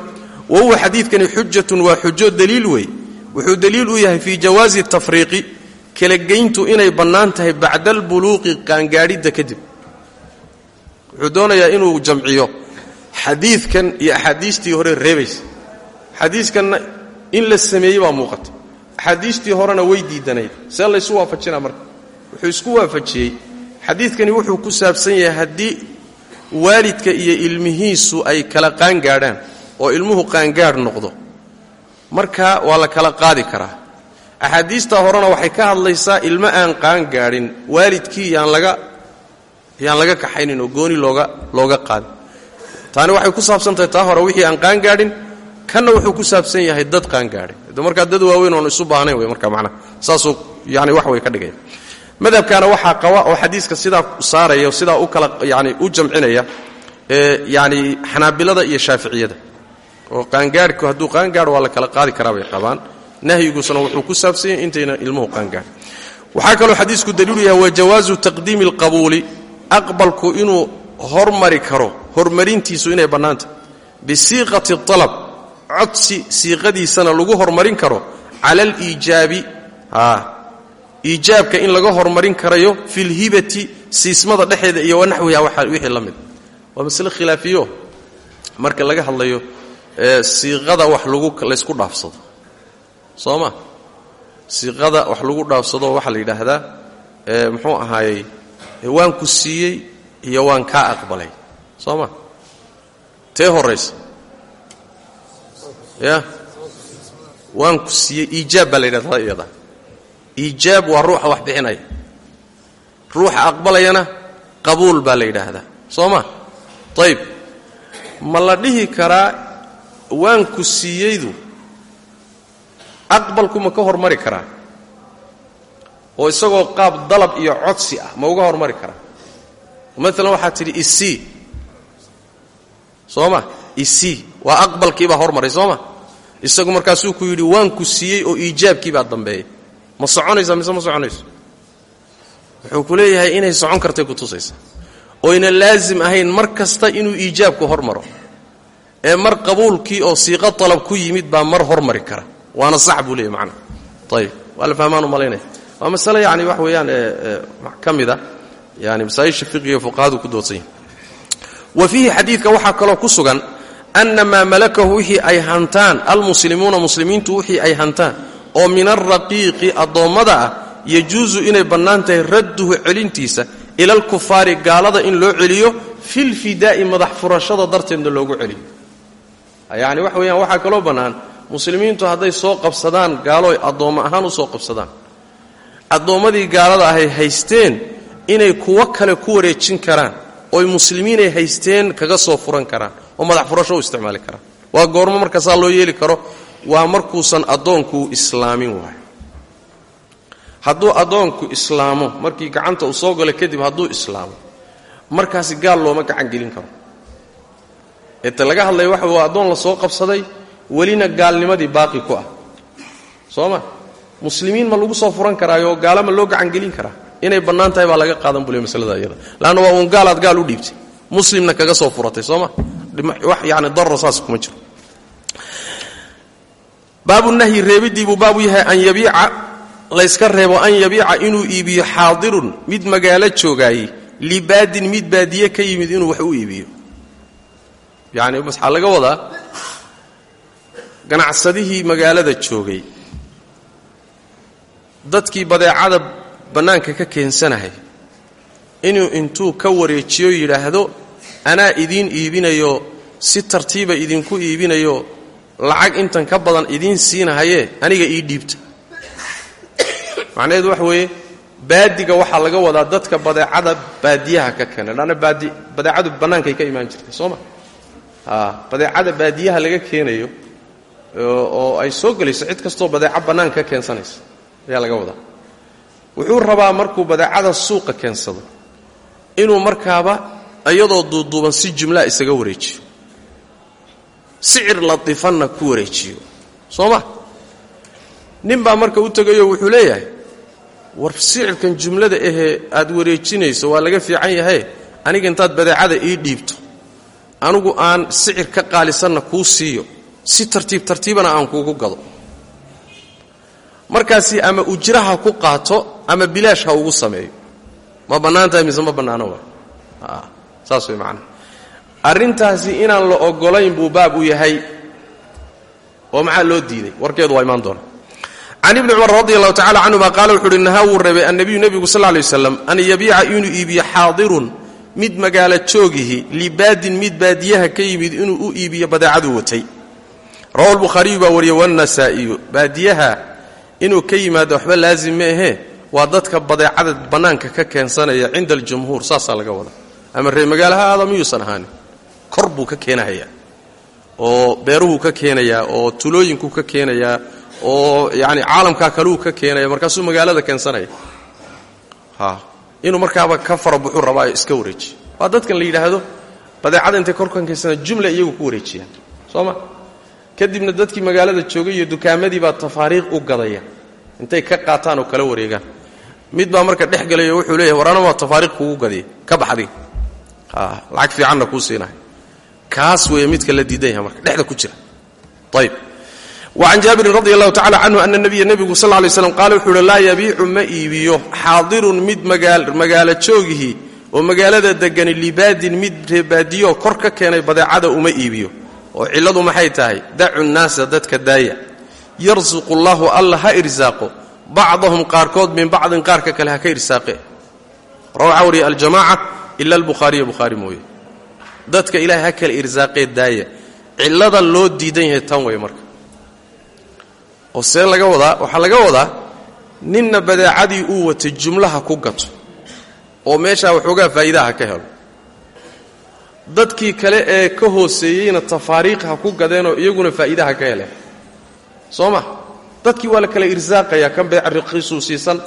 wa huwa xadiidkani xujatun waa xujo daliil wey wuxuu daliil u yahay fii jawaazi tafriiqi kala geyntu inay bannaan tahay bacda albuluuqi qaangaadhidda kadib wuxuu doonayaa inuu jamciyo xadiidkan iyo axaadiistii hore reebaysa xadiiskanna in la sameeyey baa muuqata. Axaadiistii horena way diidanayd. See laysu waafajinaa marka. Wuxuu isku waafajiyey. Xadiidkani wuxuu ku saabsan yahay haddii waalidka iyo ilmihiisu ay kala qaangaadhaan oo ilmuhu qaangaadh noqdo marka waa la kala qaadi karaa. Axaadiistaa horena waxay ka hadlaysaa ilmo aan qaangaadhin waalidkii yaan laga yaan laga kaxaynin oo gooni looga looga qaadin taani waxay ku saabsan tahay taa hore wixii aan qaangaadhin kanna wuxuu ku saabsan yahay dad qaangaadhay markaa dad waaweyn oon isu baahnayn wey marka macnaha saasuu yani wax way ka dhigaya madhabkaana waxaa qaba oo xadiiska sidaa saaraya sidaa u kala yani u jamcinaya yani xanaabilada iyo shaaficiyada. Oo qaangaadhku hadduu qaangaadho waa la kala qaadi karaa bay qabaan. Nahyigusana wuxuu ku saabsan yahay intayna ilmuhu qaangaadhin waxaa kaloo xadiisku daliilu yahay wa jawaazu taqdiimi alqabuuli aqbalku inuu hormari karo hormarintiisu inay bannaantahy bisiiqati alab codsi siiqadiisana lagu hormarin karo cala aliijaabi iijaabka in laga hormarin karayo fi lhibati siismada dhexeeda iyo wanaxwiha wixii la mid. Waa masle khilaafiyo. Marka laga hadlayo siiqada wax laysku dhaafsado. Soo ma siiqada wax lagu dhaafsado waxaa la yidhaahdaa muxuu ahaayey waan ku siiyey iyo waan kaa aqbalay. Soo ma? Tee horaysa ya? Waan ku siiyey iijaab baa la yidhahdaa iyada. Iijaab waa ruuxa wax bixinaya ruuxa aqbalayana qabuul baa la yidhaahdaa. Soo ma? Ayib ma la dhihi karaa waan ku siiyeydu? Aqbalku ma ka hormari karaa. Oo isagoo qaab dalab iyo codsi ah ma uga hormari karaa maalan waxaad tidhi isii soo ma isii waa aqbalkiibaa hormaray soo ma isagu markaasuu ku yidhi waan ku siiyey oo iijaabkii baa dambeeya ma soconaysa mise ma soconayso? Wuxuu ku leeyahay inay socon kartay ku tusaysa. Oyna laasim ahayn mar kasta inuu iijaabku hormaro. Ee mar qabuulkii oo siiqo dalab ku yimid baa mar hormari kara. Waana sax buu leeyahy macnaha ayib waa la fahmaan u malaynaya. Waa wax weeyaan ka mid a yani masaa'isha fiqiga fuqahadu ku doodsan yihiin wa fiihi xadiidka waxaa kaloo ku sugan ana maa malakahu wixii ay hantaan almuslimuuna muslimiintu wixii ay hantaan oo min alraqiiqi addoommada ah yajuusu inay bannaan tahay radduhu celintiisa ila alkufaari gaalada in loo celiyo filfidaa'i madax furashada darteedna loogu celiyo yacni waxa weeyaan waxaa kaloo bannaan muslimiintu hadday soo qabsadaan gaalo addoommo ahaan u soo qabsadaan addoommadii gaalada ahay haysteen inay kuwo kale ku wareejin karaan oy muslimiinay haysteen kaga soo furan karaan oo madax furasho u isticmaali karaan. Waa goormo markaasaa loo yeeli karo waa markuusan addoonku islaamin waayo. Hadduu addoonku islaamo markii gacanta uu soo galo kadib hadduu islaamo markaasi gaal looma gacan gelin karo. Eete laga hadlaya waxa waa addoon la soo qabsaday welina gaalnimadii baaqi ku ah. Soo ma? Muslimiin ma lagu soo furan karaayo gaala ma loo gacan gelin karaa inay bannaan tahay baa laga qaadan bule maslada iyada. Leanna waa uun gaalaad gaal u dhiibtay. Muslimna kaga soo furatay soo ma? Wax yani darra saas kuma jiro. Baabu nahyi reebiddii buu baabu yahay an yabiica layska reebo an yabiica inuu iibiyo xaadirun mid magaalo joogaayey libaadin mid baadiye ka yimid inuu wax u iibiyo. Yacni waxaa laga wadaa ganacsadihii magaalada joogay. Dadkii badeecada bannaanka ka keensanahay. Inuu intuu ka wareejiyo yidhaahdo anaa idiin iibinayo si tartiiba idinku iibinayo lacag intan ka badan idiin siinahayee aniga ii dhiibta. Macnaheedu waxa weeye baadiga waxaa laga wadaa dadka badeecada baadiyaha ka keena lanna badeecadu bannaankay ka imaan jirtay soo ma? Badeecada baadiyaha laga keenayo oo ay soo gelayso cid kastoo badeeco bannaan ka keensanaysa ayaa laga wadaa wuxuu rabaa markuu badeecada suuqa keensado inuu markaaba iyadoo duuduuban si jumlaa isaga wareejiyo. Sicir latifanna ku wareejiyo. Soo ma nin baa marka u tegayo wuxuu leeyahay war sicirkan jumlada ahee aad wareejinayso waa laga fiican yahay. Aniga intaad badeecada ii dhiibto. Anigu aan sicir ka qaalisanna kuu siiyo. Si tartiib tartiibana aan kuugu gado markaasi ama ujraha ku qaato ama bilaash ha ugu sameeyo. Ma bannaan mise ma bannaano waa saas way macanaha arrintaasi inaan la oggolayn buu baab u yahay oo maxaa loo diiday? Warkeedu waa imaan doona. Can ibni cumar radi allahu tacala canhuma qaala wuxu uhi nahaa wuu reebay annabiyu nebigu sal lay waslam an yabiica inuu iibiyo xaadirun mid magaalo joogihi libaadin mid baadiyaha ka yimid inuu u iibiyo badeecaduu watay. Rawa lbukhaariyu baa wariyey wanasaa'iyu baadiyaha inuu ka yimaado waxba laazim ma ahee? Waa dadka badeecada bannaanka ka keensanaya cinda aljumhuur saasaa laga wada ama reer magaalaha aada miyuusan ahaanin kor buu ka keenahayaa oo beeruhuu ka keenayaa oo tulooyinkuu ka keenayaa oo yani caalamkaa kaluu ka keenaya markaasuu magaalada keensanaya. Ha inuu markaaba ka fara buxuu rabaayo iska wareejiyo waa dadkan la yidhaahdo badeecada intay korkan keensana jumla iyagu ku wareejiyaan. Soo ma kadibna dadkii magaalada joogay iyo dukaamadii baa tafaariiq u gadaya. Intay ka qaataan oo kala wareegaan. Mid baa marka dhex galayo wuxuu leeyahay war ana waa tafaariiq kugu gadaya ka bax adiga lacag fiicanna kuu siinahay kaas weeye midka la diidan yahay marka dhexda ku jira. Ayb wacan jaabirin radi allahu tacala canhu ana nabiya nebigu sal lay slam qaala wuxuu uhi laa yabiicu ma iibiyo. Xaadirun mid magaalo joogihii oo magaalada degani libaadin mid reebaadiyooo kor ka keenay badeecada uma iibiyo oo cilladu maxay tahay? Dacu nnaasa dadka daaya. Yarsuqu allahu alla ha irsaaqo. Bacdahum qaarkood min bacdin qaarka kale ha ka irsaaqe. Rawaxa wariya aljamaaca ila albukhaariya bukhaari mooye. Dadka ilaahay ha kale irsaaqee daaya. Cillada loo diidan yahay tan way marka. Oo see laga wadaa waxaa laga wadaa ninna badeecadii uu watay jumlaha ku gato. Oo meeshaa waxoogaa faa'iidaha ka helo dadkii kale ee ka hooseeyeyna tafaariiq ha ku gadeenoo iyaguna faa'iidaha ka heleen soo ma? Dadkii waa la kala irsaaqayaa kan beec rakiisuu siisan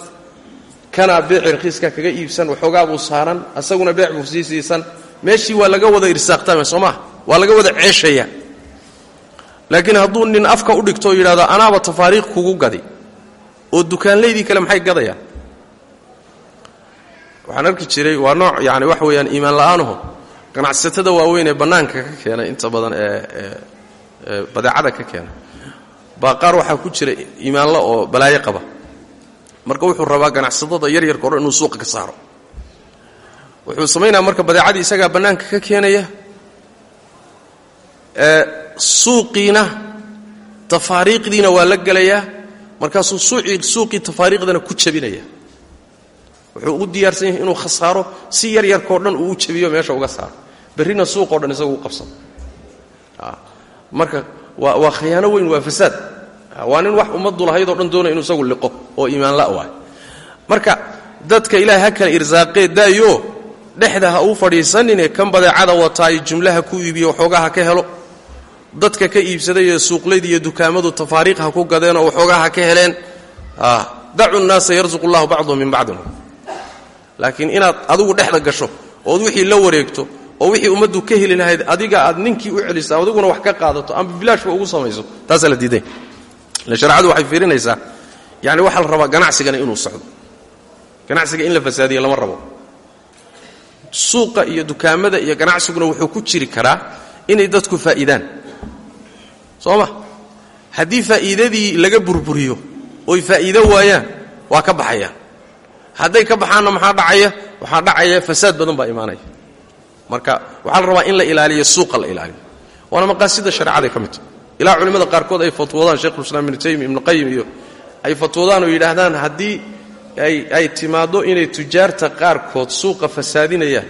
kanaa beeci rakhiiska kaga iibsan waxoogaa buu saaran asaguna beec buu sii siisan. Meeshii waa laga wada irsaaqtama soo maa waa laga wada ceeshaya laakiin hadduu nin afka u dhigto yidhahdo anaaba tafaariiq kugu gadi oo dukaanlaydii kale maxay gadayaan? Waxaan arki jiray waa nooc yani waxa weeyaan iimaan la'aanuhu ganacsatada waaweyn ee bannaanka ka keena inta badan ee badeecada ka keena baa qaar waxaa ku jira iimaanla oo balaayo qaba. Marka wuxuu rabaa ganacsatada yaryarka o dhan inuu suuqa ka saaro. Wuxuu samaynaya marka badeecadii isagaa bannaanka ka keenaya suuqiina tafaariiqdiina waa la gelayaa. Markaasuu suuqii tafaariiqdana ku jabinaya wuxuu u diyaarsan yahay inuu khasaaro si yaryarkao dhan uu u jabiyo meesha uga saaro. Berrina suuqoo dhan isagu u qabsado marka waa khayaano weyn waa fasaad. Waa nin wax ummaddu lahaydoo dhan doonaya inu isagu liqo oo iimaanla waay. Marka dadka ilaahay ha irsaaqee daayo dhexda ha uu fadhiisanine kan badeecada wataayo jumlaha ku iibiyo waxoogaa ka helo. Dadka ka iibsaday ee suuqlayda iyo dukaamadu tafaariiq ha ku gadeenoo waxoogaa ha ka heleen. Dacu nnaasa yarsuqu llahu bacduhum min bacdin laakiin inaad adigu dhexda gasho ood wixii la wareegto oo wixii ummaddu ka heli lahayd adiga aad ninkii u celiso adiguna wax ka qaadato ama bilaashba ugu samayso taasaa la diiday ila shareecadu waxay fiirinaysaa yani waxaa la rabaa ganacsigana inuu socdo. Ganacsiga in la fasaadiyo lama rabo. Suuqa iyo dukaamada iyo ganacsiguna wuxuu ku jiri karaa inay dadku faa'iidaan soo ma? Haddii faa'iidadii laga burburiyo oy faa'iido waayaan waa ka baxayaan hadday ka baxaanna maxaa dhacaya? Waxaa dhacaya fasaad badan baa imaanaya. Marka waxaa rabaa in la ilaaliyo suuqa la ilaaliyo. Waana maqaasida shareecaday ka midta ilaa culimmada qaarkood ay fatwoodaan sheikhulislaam ibnu taymiya ibnu qayim iyo ay fatwoodaan oo yidhaahdaan haddii ay timaaddo inay tujaarta qaarkood suuqa fasaadinayaan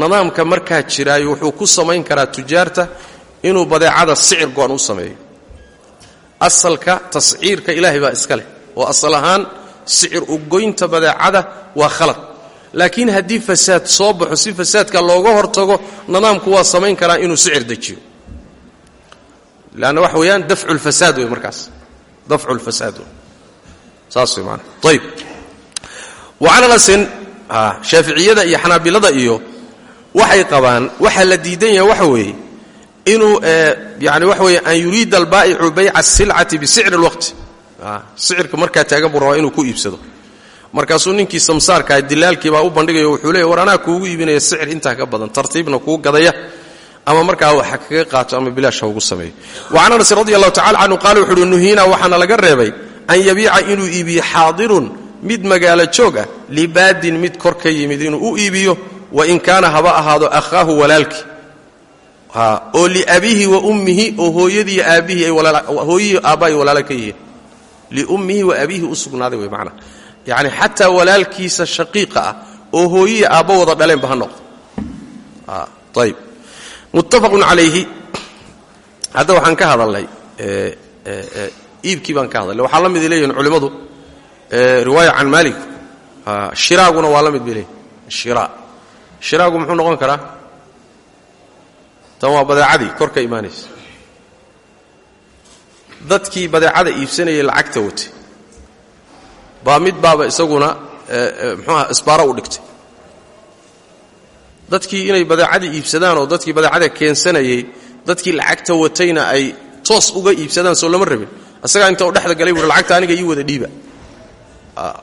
nidaamka markaa jiraayo wuxuu ku samayn karaa tujaarta inuu badeecada sicir go-an u sameeyo. Asalka tasciirka ilaahay baa iska leh. Oo asal ahaan sicir ugoynta badeecada waa khalad. Laakiin haddii fasaad soo baxo si fasaadka looga hortago nidaamku waa samayn karaa inuu sicir dejiyo. Leanna waxa weeyaan dafcu lfasaad wey markaas. Dafcu lfasaad wey saas wey maana ayib wacan anasin shaaficiyada iyo xanaabilada iyo waxay qabaan waxaa la diidan yahay waxa weeye inuu yani waxa weeye an yuriida albaa'icu bayca asilcati bisicri اlwaqti sicirka markaa taagan buu rabaa inuu ku iibsado. Markaasuu ninkii samsaarkaa dilaalkiibaa u bandhigayo wuxuu leeya war anaa kuugu iibinaya sicir intaa ka badan tartiibna kuu gadaya ama markaa waxa kaga qaato ama bilaash ha ugu sameeyo. Wacan anas radi allahu tacala canhu qaala wuxu uhi nuhiina waxaana laga reebay an yabiica inuu iibiyo xaadirun mid magaalo joog ah libaadin mid kor ka yimid inuu u iibiyo wain kaana haba ahaado akhaahu walaalkii oo liabiihi wa ummihi oo hooyadii aabbihii hooyihii aabba ay walaala ka yihiin liummihi wa abiihi u sugnaaday wey macnaa yacni xataa walaalkiisa shaqiiqa ah oo hooyihii aabbo wada dhaleenba ha noqdo ayb muttafaqun calayhi hadda waxaan ka hadalnay iibkii baan ka hadalnay waxaa la mid leeyihiin culimmadu riwaaya can maalik shiraaguna waa la mid bay leeyihiin shira shiraagu muxuu noqon karaa tan waa badeecadii kor ka imaanaysa dadkii badeecada iibsanayay lacagta watay. Baa mid baaba isaguna mxuuaha isbaaro u dhigtay. Dadkii inay badeecadii iibsadaan oo dadkii badeecada keensanayay dadkii lacagta watayna ay toos uga iibsadaan soo lama rabin. Isagaa inta u dhexda galay buui lacagta aniga ii wada dhiiba.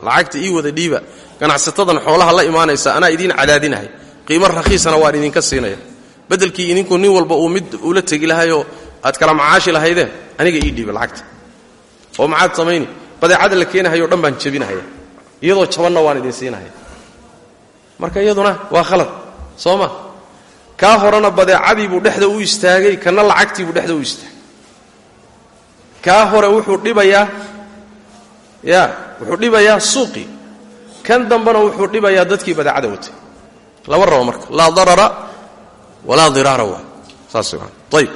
Lacagta ii wada dhiiba. Ganacsatadan xoolaha la imaanaysa anaa idiin cadaadinahay. Qiimo rakhiisana waan idinka siinaya. Bedelkii idinku nin walba uu mid ula tegi lahayoo aad kala macaashi lahaydeen aniga ii dhiiba lacagta. Oo maxaad samayni badeecada la keenahayo dhan baan jebinahaya. Iyadoo jabanna waan idin siinahaya marka iyaduna waa khalad soo ma? Kaa horena badeecadiibuu dhexda u istaagay kana lacagtiibuu dhexda u istaagay. Kaa hore wuxuu dhibayaa ya wuxuu dhibayaa suuqii. Kan dambena wuxuu dhibayaa dadkii badeecada watay. Lama rabo marka laa darara walaa diraara waa. Saas ayb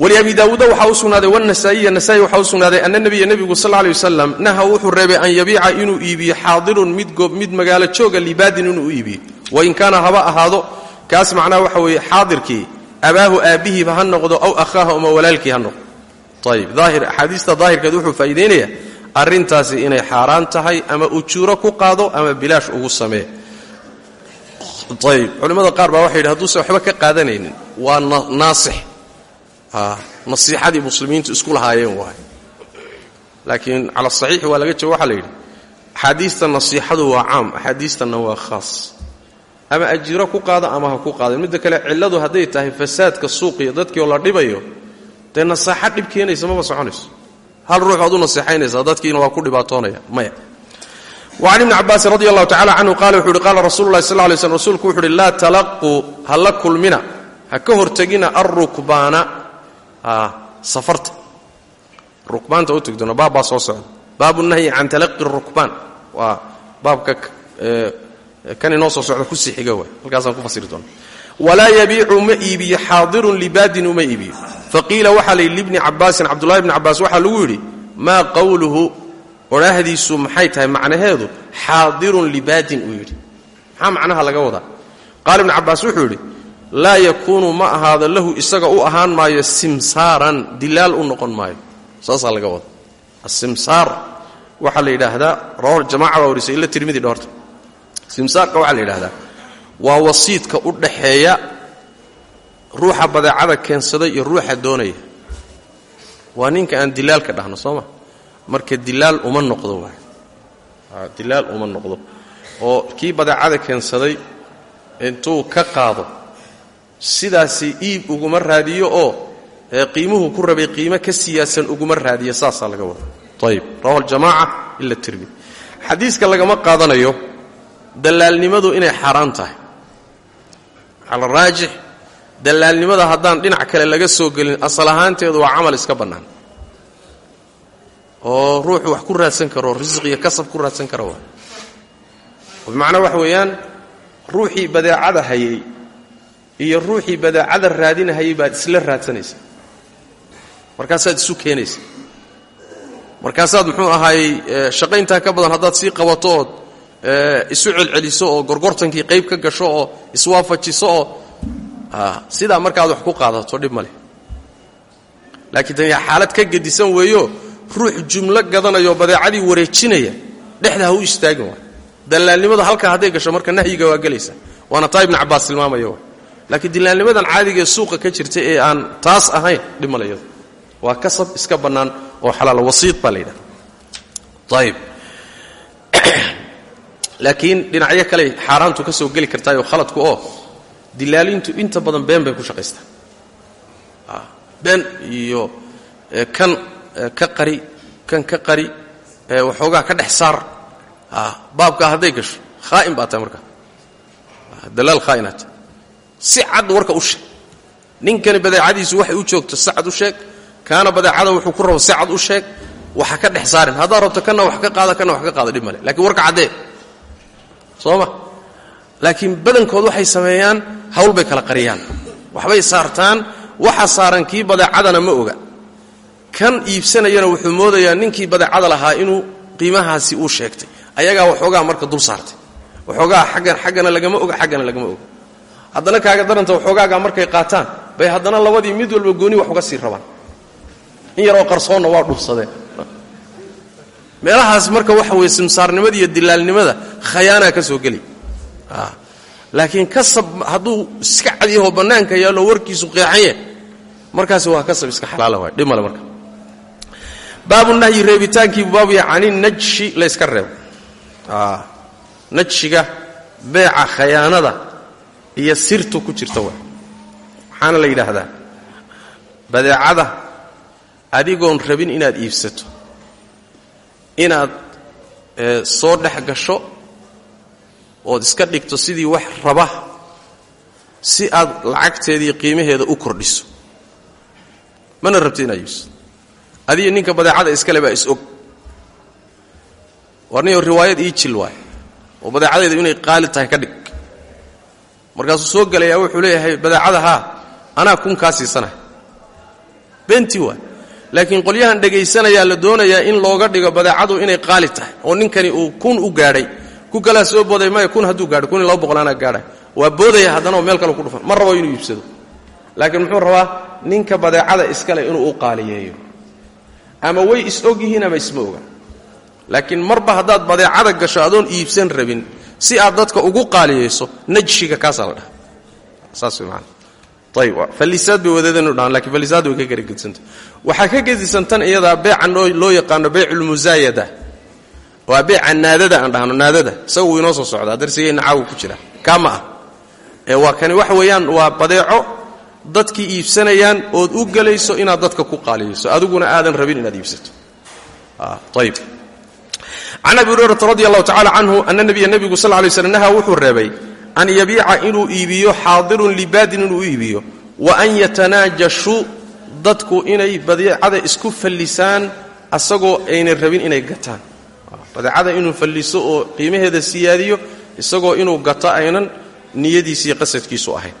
wliabi daawuuda waxaa u sugnaaday wnasaaiya nasaai waxaa u sugnaaday ana nabiya nebigu sal lay wasalam naha wuxuu reebay an yabiica inuu iibiyo xaadirun mid goob mid magaalo jooga libaadin inuu iibiyo. Wain kaana haba ahaado kaas macnaha waxa weeye xaadirkii abaahu aabbihiiba ha noqdo aw akhaahu ama walaalkii ha noqdo. Ayb axaadiista daahirkeed wuxuu faa'iidaynayaa arrintaasi inay xaaraan tahay ama ujuuro ku qaado ama bilaash ugu samee. Ayb culimmada qaar baa waxay yidhi hadduusan waxba ka qaadanaynin waa naasix nasiixadii muslimiintu isku lahaayeen waay. Laakiin cala saxiixi waa laga jaba waxaa la nasiixadu waa caam axaadiistanna waa khaas. Ama ajiro ku qaada ama ha ku qaadeen midda kale cilladu hadday tahay fasaadka suuqiyo dadkiioo la dhibayo dee nasaaxa dhib keenaysa maba soconayso. Hal ruux baad u dadkiina waa ku dhibaatoonaya maya. Wacan ibni cabaasin radi allahu tacala canhu qaala wuxu uhi qaala rasulu lahi sal lay slm rsulku wuxu uhi laa talaquu ha la kulmina safarta. Rukbaanta u doona baab baa soo socda. Baabu nahyi can talaqi rukbaan. Waa baabka kan inoo soo socda ku sii xiga waay. Halkaasaan ku fasiri doona walaa yabiicu ma iibiyo xaadirun libaadin uma iibiyo. Faqiila waxaa la yidhi libni cabaasin cabdullahi bni cabaas waxaa lagu yidhi maa qowluhu odhaahdiisu maxay tahay macnaheedu? Xaadirun libaadin uu yidhi. Maxaa macnaha laga wadaa? Qaala ibni cabaas wuxuu yidhi laa yakuunu ma ahaado lahu isaga u ahaan maayo simsaaran dilaal u noqon maayo. Saasaa laga wada asimsaar waxaa la yidhaahdaa jamaca baa warisay ila tirmidi dhorta simsaarka waxaa la yidhahdaa waa wasiidka u dhaxeeya ruuxa badeecada keensaday iyo ruuxa doonaya. Waa ninka aan dilaalka dhahno soo ma? Marka dilaal uma noqdo dilaal uma noqdo. Oo kii badeecada keensaday intuu ka qaado sidaasi iib uguma raadiyo oo qiimuhu ku rabay qiimo ka siyaasan uguma raadiyo saasaa laga wada ayib rawahu ljamaaca ila tirmidi xadiiska lagama qaadanayo dallaalnimadu inay xaaraan tahay. Cala raajix dallaalnimada haddaan dhinac kale laga soo gelin asal ahaanteedu waa camal iska bannaan. Oo ruuxu wax ku raadsan karo risq iyo kasab ku raadsan kara waa. Bimacnaa waxa weeyaan ruuxii badeecada hayay iyo ruuxii badeecada raadinahayay baad isla raadsanaysa. Markaasaad isu keenaysa. Markaasaad muxuu ahaayey shaqayntaa ka badan haddaad sii qabato ood isu celceliso oo gorgortankii qayb ka gasho oo iswaafajiso oo sidaa markaad wax ku qaadato dhib ma leh. Laakiin tan yaa xaalad ka gedisan weeyo ruux jumlo gadanayo badeecadii wareejinaya dhexda ha u istaagin waay dallaalnimadu halkaa hadday gasho marka nahyiga waa gelaysa. Waana taa ibnu cabbaas tilmaamaya laakiin dillaalnimadan caadigaee suuqa ka jirta ee aan taas ahayn iyado waa kasab iska bannaan oo xalaal wasiid baa la yidhahda ayib laakiin dhinacyo kale xaaraantu ka soo geli kartaayoo khaladku oo dilaalintu inta badan been bay ku shaqaystaa been iyo kan ka qari kan ka qari waxoogaa ka dhex saar. Baabkaa hadday gasho khaa'in baa tahay markaa dalaal khaa'inaat si cad warka u sheeg. Ninkani badeecadiisu waxay u joogto si cad u sheeg. Kaana badeecada wuxuu ku rabo si cad u sheeg. Waxa ka dhex saarin. Haddaad rabto kana wax ka qaada kana wax ka qaada dhib male lakiin warka caddee. Soo ma? Laakiin badankood waxay sameeyaan hawl bay kala qariyaan. Waxbay saartaan. Waxa saaran kii badeecadana ma oga. Kan iibsanayana wuxuu moodayaa ninkii badeecada lahaa inuu qiimahaasi uu sheegtay. Ayagaa waxoogaa marka dul saartay. Waxoogaa aggan xaggana lagama oga xaggana lagama oga haddana kaaga daranta waxoogaagaa markay qaataan bay haddana labadii mid walba gooni wax uga sii rabaan. In yaroo qarsoonna waa dhufsadeen meelahaas marka waxa weye simsaarnimada iyo dilaalnimada khayaanaa ka soo geli. Laakiin kasab hadduu iska cadyahoo bannaanka yaallo warkiisu qeexanye markaasi waa kasab iska xalaala waay dhib male marka. Baabu nahyi reebitaankiibu baabu yahay cani najshi layska reebo. Najshiga beeca khayaanada iyo sirtu ku jirta waay. Waxaana la yidhaahdaa badeecada adigoon rabin inaad iibsato inaad soo dhex gasho ood iska dhigto sidii wax raba si aad lacagteedii qiimaheeda u kordhiso. Mana rabti inaad iibsato. Adiga ninka badeecada iskale baa is-og warniyo riwaayad ii jil waay oo badeecadayda inay qaali tahay ka dhig markaasuu soo gelayaa wuxuu leeyahay badeecada haa anaa kun kaa siisanaya beentii waay laakiin qolyahan dhegaysanayaa la doonayaa in looga dhigo badeecadu inay qaali tahay oo ninkani uu kun u gaadhay. Ku kalaa soo booday maya kun hadduu gaadho kun iyo laba boqol waa boodaya haddana meel kale ku dhufan. Ma rabo inuu iibsado. Laakiin muxuu rabaa ninka badeecada iskale inuu u qaaliyeeyo. Ama way is-og yihiin ama isma oga. Laakiin marba haddaad badeecada gasho adoon iibsan rabin si aad dadka ugu qaaliyayso najshiga kaasaa la dhaha saas ayib fallisaad bay wadaadanu dhahaan lakiin fallisaad way ka kala gedisanta waxaa ka gedisan tan iyadaa beecan loo yaqaano beyculmusaayada waa beeca naadada aan dhahno naadada. Isaga wuu inoo soo socdaa darsigeenna caawi ku jira. Kaa ah. Ee waa kani waxa weeyaan waa badeeco. Dadkii iibsanayaan ood u gelayso inaad dadka ku qaaliyayso adiguna aadan rabin inaad iibsato. Ayib can abi hurayrata radi allahu tacala canhu ana nabiya nebigu sal lay slm naha wuxuu reebay an yabiica inuu iibiyo xaadirun libaadin inuu iibiyo wa an yatanaajashuu dadku inay badeecada isku fallisaan asagoo aynan rabin inay gataan badeecada inuu falliso oo qiimaheeda siyaadiyo isagoo inuu gato aynan niyadiisiiyo qasadkiisu ahayn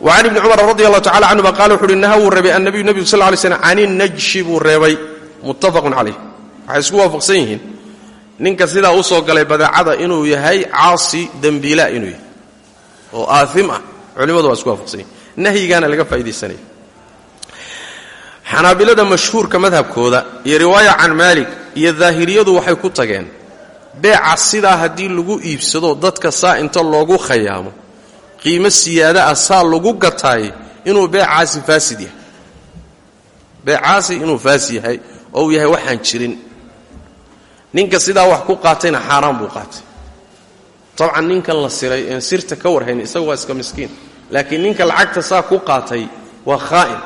wa can ibni cumar radi allahu tacala canhuma qala wuxu uhi naha wuu reebay annabiyu nebigu sal lay slm can inajshi buu reebay muttafaqun calayh waxay isku waafaqsan yihiin ninka sidaa u soo galay badeecada inuu yahay caasi dembiila inuu yahay oo aaim ah. Culimmadu waa isku waafaqsan yihiin nahyigaana laga faa'iidaysanaya. Xanaabilada mashhuurka madhabkooda iyo riwaaya can maalik iyo daahiriyadu waxay ku tageen beeca sidaa haddii lagu iibsado dadka saa inta loogu khayaamo qiimo siyaada ah saa lagu gataay inuu beecaasi faasid yahay. Beecaasi inuu faasi yahay oo uu yahay waxaan jirin ninka sidaa wax ku qaatayna xaaraan buu qaatay. Dabcan ninkan la siray een sirta ka warhayn isaga waa iska miskiin. Laakiin ninka lacagta saa ku qaatay waa khaa'in.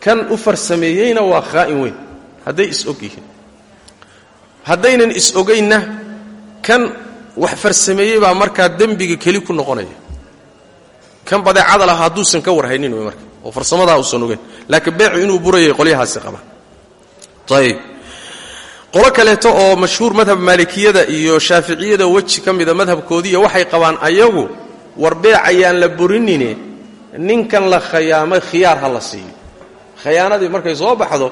Kan u farsameeyeyna waa khaa'in weyn. Hadday is-og yihiin. Haddaynan is-ogaynna kan wax farsameeyey baa markaa dembiga keli ku noqonaya. Kan badeecada lahaa hadduusan ka warhaynin wey marka. Oo farsamadaa uusan ogeyn. Laakiin beecu inuu burayay qolyahaasi qabaan ayib qolo kaleeto oo mashhuur madhab maalikiyada iyo shaaficiyada weji ka mida madhabkoodiiyo waxay qabaan ayagu war beec ayaan la burinine ninkan la khayaamay khiyaar ha la siiyo. Khayaanadii markay soo baxdo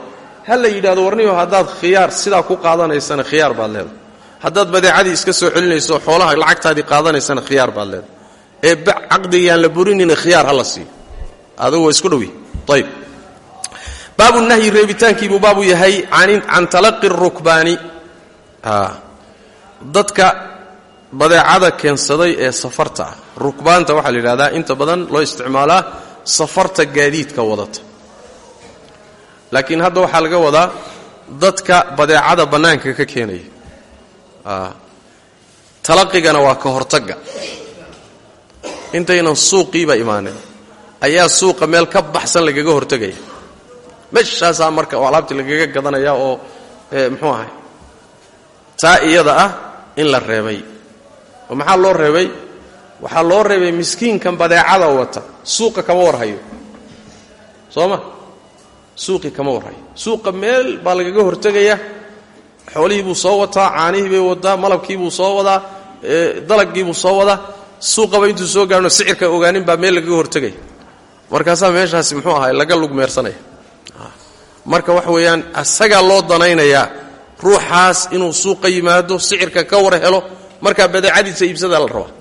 ha la yidhahdo warniyo haddaad khiyaar sidaa ku qaadanaysana khiyaar baad leedahay. Haddaad badeecadii iska soo celinayso xoolaha lacagtaadii qaadanaysana khiyaar baad leedahay. Ee caqdigayaan la burinine khiyaar ha la siiyo. Adugu waa isku dhowi ayb baabu nahyi reebitaankiibuu baabu yahay can talaqi rukbaani. Dadka badeecada keensaday ee safarta. Ah rukbaanta waxaa la yidhahdaa inta badan loo isticmaalaa safarta gaadiidka wadata. Laakiin hadda waxaa laga wadaa dadka badeecada bannaanka ka keenaya talaqigana waa ka hortagga. Intaynan suuqiiba imaanin ayaa suuqa meel ka baxsan lagaga hortegaya meeshaasaa marka oo alaabtii lagaga gadanaya oo muxuu ahay taa iyada ah in la reebay. Oo maxaa loo reebay? Waxaa loo reebay miskiinkan badeecada wata suuqa kama warhayo. Soo ma suuqii kama warhayo. Suuqa meel baa lagaga hortegaya xoolihii buu soo wataa caanihii bay wadaa malabkii buu soo wadaa dalagii buu soo wadaa. Suuqaba intuu soo gaarno sicirka ogaanin baa meel lagaga hortegaya markaasaa meeshaasi muxuu ahay laga lugmeersanaya marka waxa weeyaan asagaa loo danaynayaa ruuxaas inuu suuqa yimaado sicirka ka war helo markaa badeecadiisa iibsadaa la rabaa.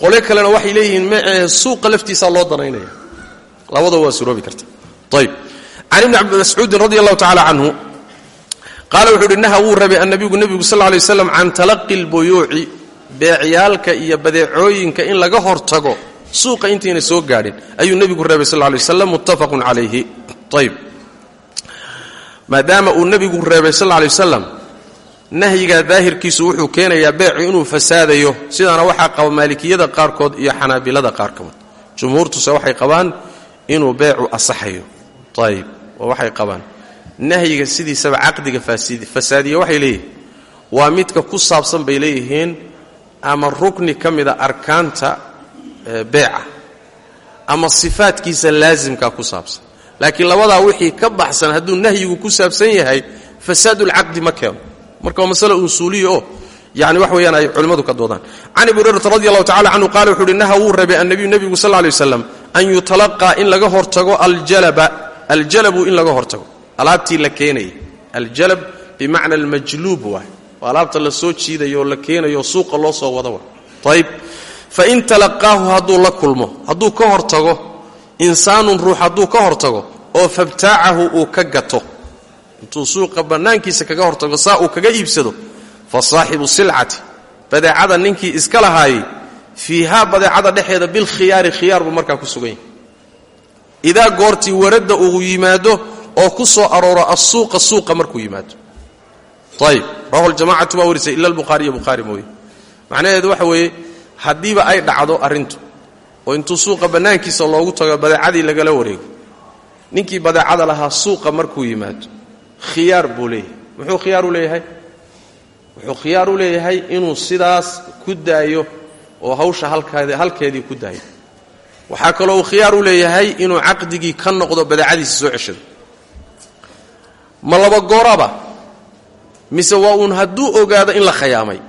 Qole kalena waxay leeyihiin suuqa laftiisaa loo danaynaya. Labadaba waa suroobi karta. Ayb can ibni mascuudin radi allahu tacala canhu qaala wuxuu uhi naha wuu rabay annabigu nebigu sal lay waslam can talaqi lbuyuuci beecyaalka iyo badeecooyinka in laga hortago suuqa intayna soo gaadhin. Ayuu nebigu reebay sal lay waslam muttafaqun calayhi ayb maadaama uu nebigu reebay sal lay wasalam nahyigaa daahirkiisu wuxuu keenayaa beecu inuu fasaadayo. Sidaana waxaa qaba maalikiyada qaarkood iyo xanaabilada qaarkood. Jumhuurtuse waxay qabaan inuu beecu asaxayo. Ayib oo waxay qabaan. Nahyiga sidiisaba caqdiga fasaadiya waxay leeyihiin. Waa midka ku saabsan bay leeyihiin ama rukni ka mida arkaanta beeca. Ama sifaadkiisa laasimkaa ku saabsan laakiin labadaa wixii ka baxsan hadduu nahyigu ku saabsan yahay fasaadulcaqdi ma keeno. Marka waa masale usuuliya oo yani wax weeyaan ay culimmadu ka doodaan. Can abi hurayrata radi allahu tacala canhu qala wuxu uhi naha wuu rabay annabiyu nebigu sal lay an yutalaqaa in laga hortago aljalaba aljalabu in laga hortago. Alaabtii la keenayay. Aljalab bimacna almajluub waay. Waa alaabta la soo jiidayo oo la keenayo suuqa loo soo wada waay ayb fain talaqaahu hadduu la kulmo hadduu ka hortago insaanun ruux hadduu ka hortago oo fabtaacahu uu ka gato intuu suuqa bannaankiisa kaga hortago saa uu kaga iibsado fa saaxibu silcati badeecada ninkii iska lahaayey fiihaa badeecada dhexeeda bilkhiyaari khiyaar buu markaa ku sugan yahay. Idaa goortii waradda uu yimaado oo ku soo arooro assuuqa suuqa markuu yimaado. Ayib rawahu ljamacatu baa warisay ila albukhaariyo bukhaari mooye. Macnaheedu waxa weeye haddiiba ay dhacdo arrintu oo intuu suuqa bannaankiisa loogu tago badeecadii lagala wareego. Ninkii badeecada lahaa suuqa markuu yimaado khiyaar buu leeyahay. Muxuu khiyaar u leeyahay? Wuxuu khiyaar u leeyahay inuu sidaas ku daayo oo hawsha halkeedii ku daayo. Waxaa kaloo uu khiyaar u leeyahay inuu caqdigii ka noqdo badeecadiisa soo ceshado. Ma laba gooraba mise waa uun hadduu ogaado in la khayaamay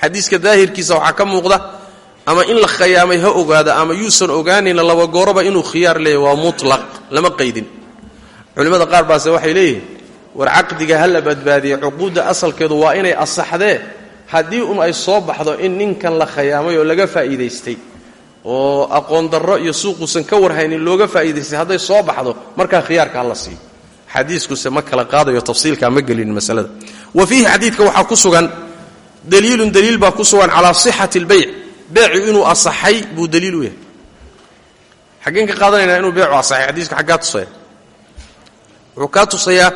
xadiiska daahirkiisa waxaa ka muuqda ama in la khayaamay ha ogaado ama yuusan ogaanayna laba gooraba inuu khiyaar leeyahy waa mutlaq lama qaydin. Culimmada qaar baase waxay leeyihiin war caqdiga ha la badbaadiye cuquudda asalkeedu waa inay asaxdee. Haddii un ay soo baxdo in ninkan la khayaamay oo laga faa'iidaystay oo aqoon darro iyo suuquusan ka warhaynin looga faa'iidaystay hadday soo baxdo markaa khiyaarka ha la siiyo xadiiskuse ma kala qaadayo tafsiilkaa ma gelin masalada. Wa fiihi xadiidka waxaa ku sugan daliilun daliil baa ku sugan calaa sixati albeyc beecu inuu asaxay buu daliil u yahay. Xaggeen ka inuu beecu asaxay xadiiska xaggaa tusaya. Wuxuu kaa tusayaa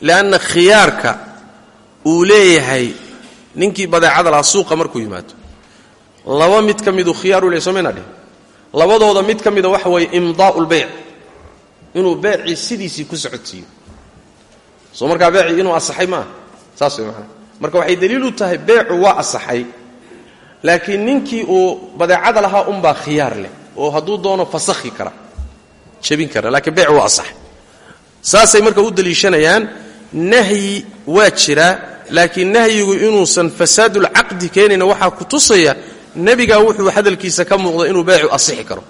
lianna uu leeyahay ninkii badeecada lahaa suuqa markuu yimaado. Laba mid ka miduu khiyaar labadooda mid ka mida waxa weeye imdaa'u lbeyc inuu beecii sidiisii ku socodsiiyo soo markaa beecii inuu asaxay maaha? Saas marka waxay daliil u tahay beecu waa asaxay laakiin ninkii uu badeecada lahaa unbaa khiyaar leh oo hadduu doono fasakhi kara jebin kara laakiin beecu waa asaxay saasay marka u daliishanayaan nahyi waa jiraa laakiin nahyigu inuusan fasaadulcaqdi keenayna waxaa ku tusaya nebigaa wuxuu hadalkiisa ka muuqda inuu beecu asixi karo.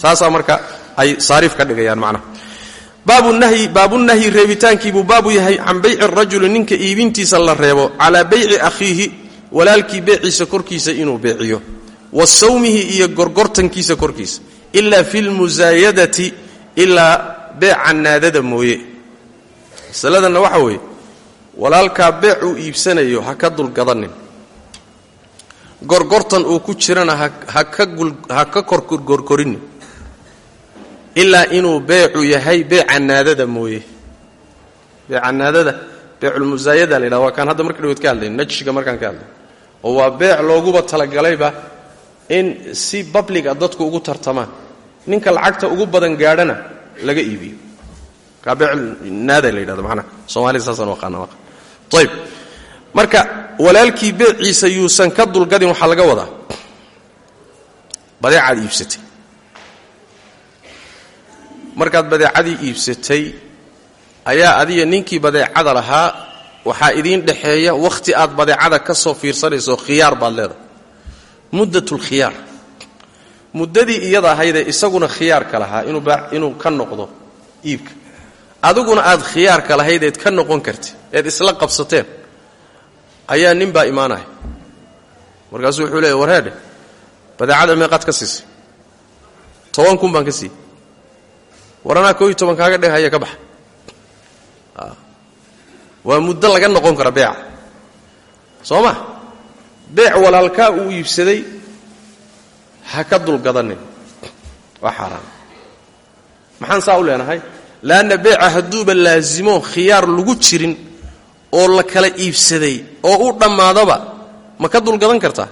Taasaa marka ay saariif ka dhigayaan macnaha baabunahyi baabunahyi reebitaankiibuu baabu yahay can bayci rajuli ninka iibintiisa la reebo calaa bayci akhiihi walaalkii beeciisa korkiisa inuu beeciyo wa sawmihi iyo gorgortankiisa korkiisa ilaa fi lmusaayadati ilaa beeca naadada mooye. Masaladanna waxa weeye walaalkaa beec uu iibsanayo ha ka dulgadanin gorgortan uu ku jirana ha ka korgorkorinin ilaa inuu beecu yahay beeca naadada mooye. Beeca naadada beeculmusaayada la yidhaha waa kaan hadda marka dhawood ka hadlayn najshiga markaan ka hadlay oo waa beec looguba talagalayba in si babliga dadku ugu tartamaan. Ninka lacagta ugu badan gaadhana laga iibiyo. Marka walaalkii beeciisa yuusan ka dulgadin waxaa laga wadaa. Badeecaad iibsatay. Markaad badeecadii iibsatay ayaa adiga ninkii badeecada lahaa waxaa idiin dhexeeya wakhti aad badeecada ka soo fiirsanayso khiyaar baad leedahay. Muddatulkhiyaar muddadii iyada ahaydee isaguna khiyaarka lahaa inuu ka noqdo iibka. Adiguna aad khiyaarka lahaydeed ka noqon karti eed isla qabsateen ayaa nin baa imaanaya. Markaasuu wuxuu leeya warheedhe badeecada meeqaad ka siisay toban kun baan ka siiyey. War anaa koo iyo toban kaaga dhehaya ka baxa waa muddo laga noqon kara beeca soo ma beec walaalkaa uu iibsaday ha ka dulgadanin waa xaaraan. Maxaan saa u leenahay? Laanna beeca hadduuba laasimo khiyaar lagu jirin oo la kala iibsaday oo u dhammaadaba ma ka dulgadan kartaa?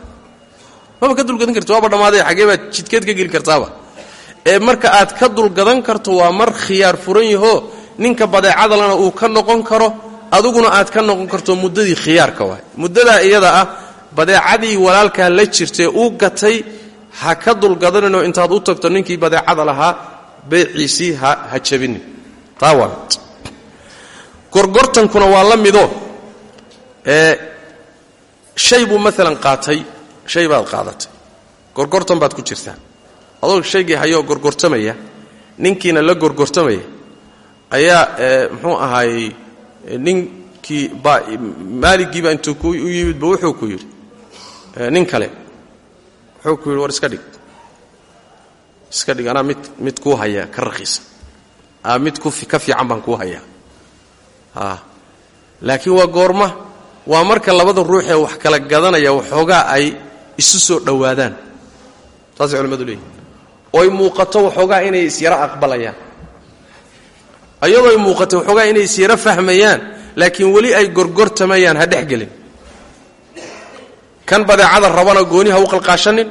Maba ka dulgadan karti waaba dhammaaday xaggee baad jidkeed ka geli kartaaba. Ee marka aad ka dulgadan karto waa mar khiyaar furan yahoo ninka badeecadalana uu ka noqon karo adiguna aad ka noqon karto muddadii khiyaarka waay. Muddadaa iyada ah badeecadii walaalkaa la jirtee uu gatay ha ka dulgadaninoo intaad u tagto ninkii badeecada lahaa beeciisii ha jabinin. Taa waa gorgortankuna waa la mido. Ee shay buu maalan qaatay. Shay baad qaadatay. Gorgortan baad ku jirtaa adoo shaygii hayoo gorgortamaya ninkiina la gorgortamaya ayaa muxuu ahaayey ninkii maaligiiba intuu u yimidba wuxuu ku yidhi nin kale. Wuxuu ku yidhi war iska dhig. Iska dhig anaa mid mid kuu haya ka rakiisa a mid ka fiican baan kuu hayaa. Laakiin waa goorma waa marka labada ruux ee wax kala gadanaya waxoogaa ay isu soo dhowaadaan. Saasay culimmadu leeyihiin oy muuqato waxoogaa inay isyaro aqbalayaan ayadooy muuqato waxoogaa inay isyaro fahmayaan laakiin weli ay gorgortamayaan ha dhex gelin. Kan badeecada rabana gooni ha u qalqaashanin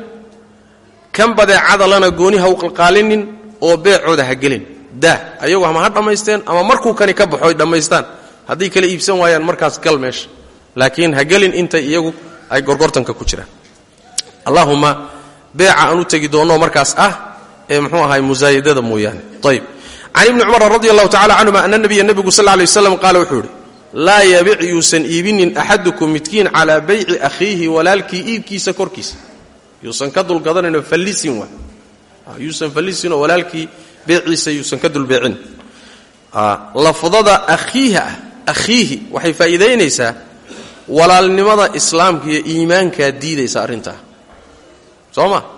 kan badeecada lana gooni ha u qalqaalinin oo beecooda ha gelin. Daa ayagu ama ha dhammaysteen ama markuu kani ka baxo ay dhammaystaan hadday kala iibsan waayaan markaas gal meesha. Laakiin ha gelin intay iyagu ay gorgortanka ku jiraan. Allahuma beeca aan u tegi doonno markaas ah ee muxuu ahay musaayadada mooyaane. Ayib can ibni cumar radi allahu tacala canhuma ana nabiya nebigu sal lay waslam qaala wuxuu yidhi laa yabic yuusan iibinin axadukum midkiin calaa bayci akhiihi walaalkii iibkiisa korkiisa. Yuusan ka dulgadanayno fallisin waa. Yuusan fallisinoo walaalkii beeciisa yuusan ka dulbeecin. Lafdada akhiiha ah akhiihi waxay faa'iidaynaysaa walaalnimada islaamka iyo iimaankaa diidaysa arrintaa. Soo ma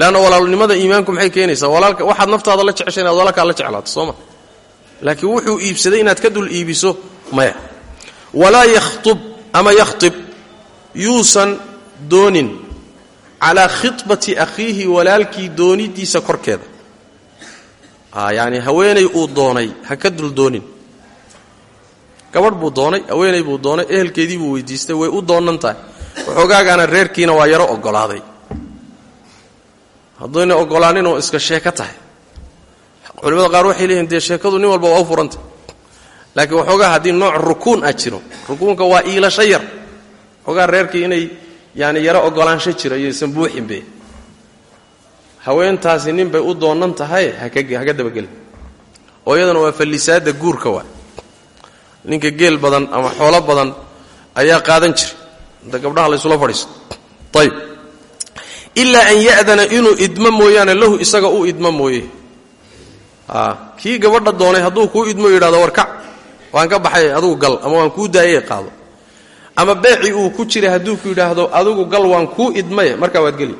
leanna walaalnimada iimaanku maxay keenaysaa walaalka waxaad naftaada la jeceshay inaad walaalkaa la jeclaato soo ma laakiin wuxuu iibsaday inaad ka dul iibiso maya walaa yakhtub ama yakhtib yuusan doonin calaa khitbati akhiihi walaalkii doonidiisa korkeeda yacni haweenay uu doonay ha ka dul doonin gabadh buu doonay haweenay buu doonay ehelkeedii buu weydiistay way u doonan tahay waxoogaagaana reerkiina waa yaro oggolaaday haddayna oggolaanin oo iska sheeko tahay. Culimada qaar waxay leeyihiin dee sheekadu nin walba waa u furantah laakiin waxoogaa haddii nooc rukuun ah jiro. Rukuunka waa iilasho yar. Waxoogaa reerkii inay yaani yaro oggolaansho jiro iyoysan buuxinbe haweentaasi nin bay u doonan tahay haka dabagelin. Oo iyadana waa fallisaadda guurka waa. Ninka geel badan ama xoolo badan ayaa qaadan jira. Inta gabdhaha laysula fadhiisto. Ayib ilaa an ya'dana inuu idmo mooyaane lahu isaga u idmo mooye kii gabadha doonay hadduu kuu idmo yidhahdo warkac waan ka baxay adugu gal ama waan kuu daayay qaado. Ama beeci uu ku jiray hadduu ku yidhaahdo adigu gal waan kuu idmaye. Markaa waad geli.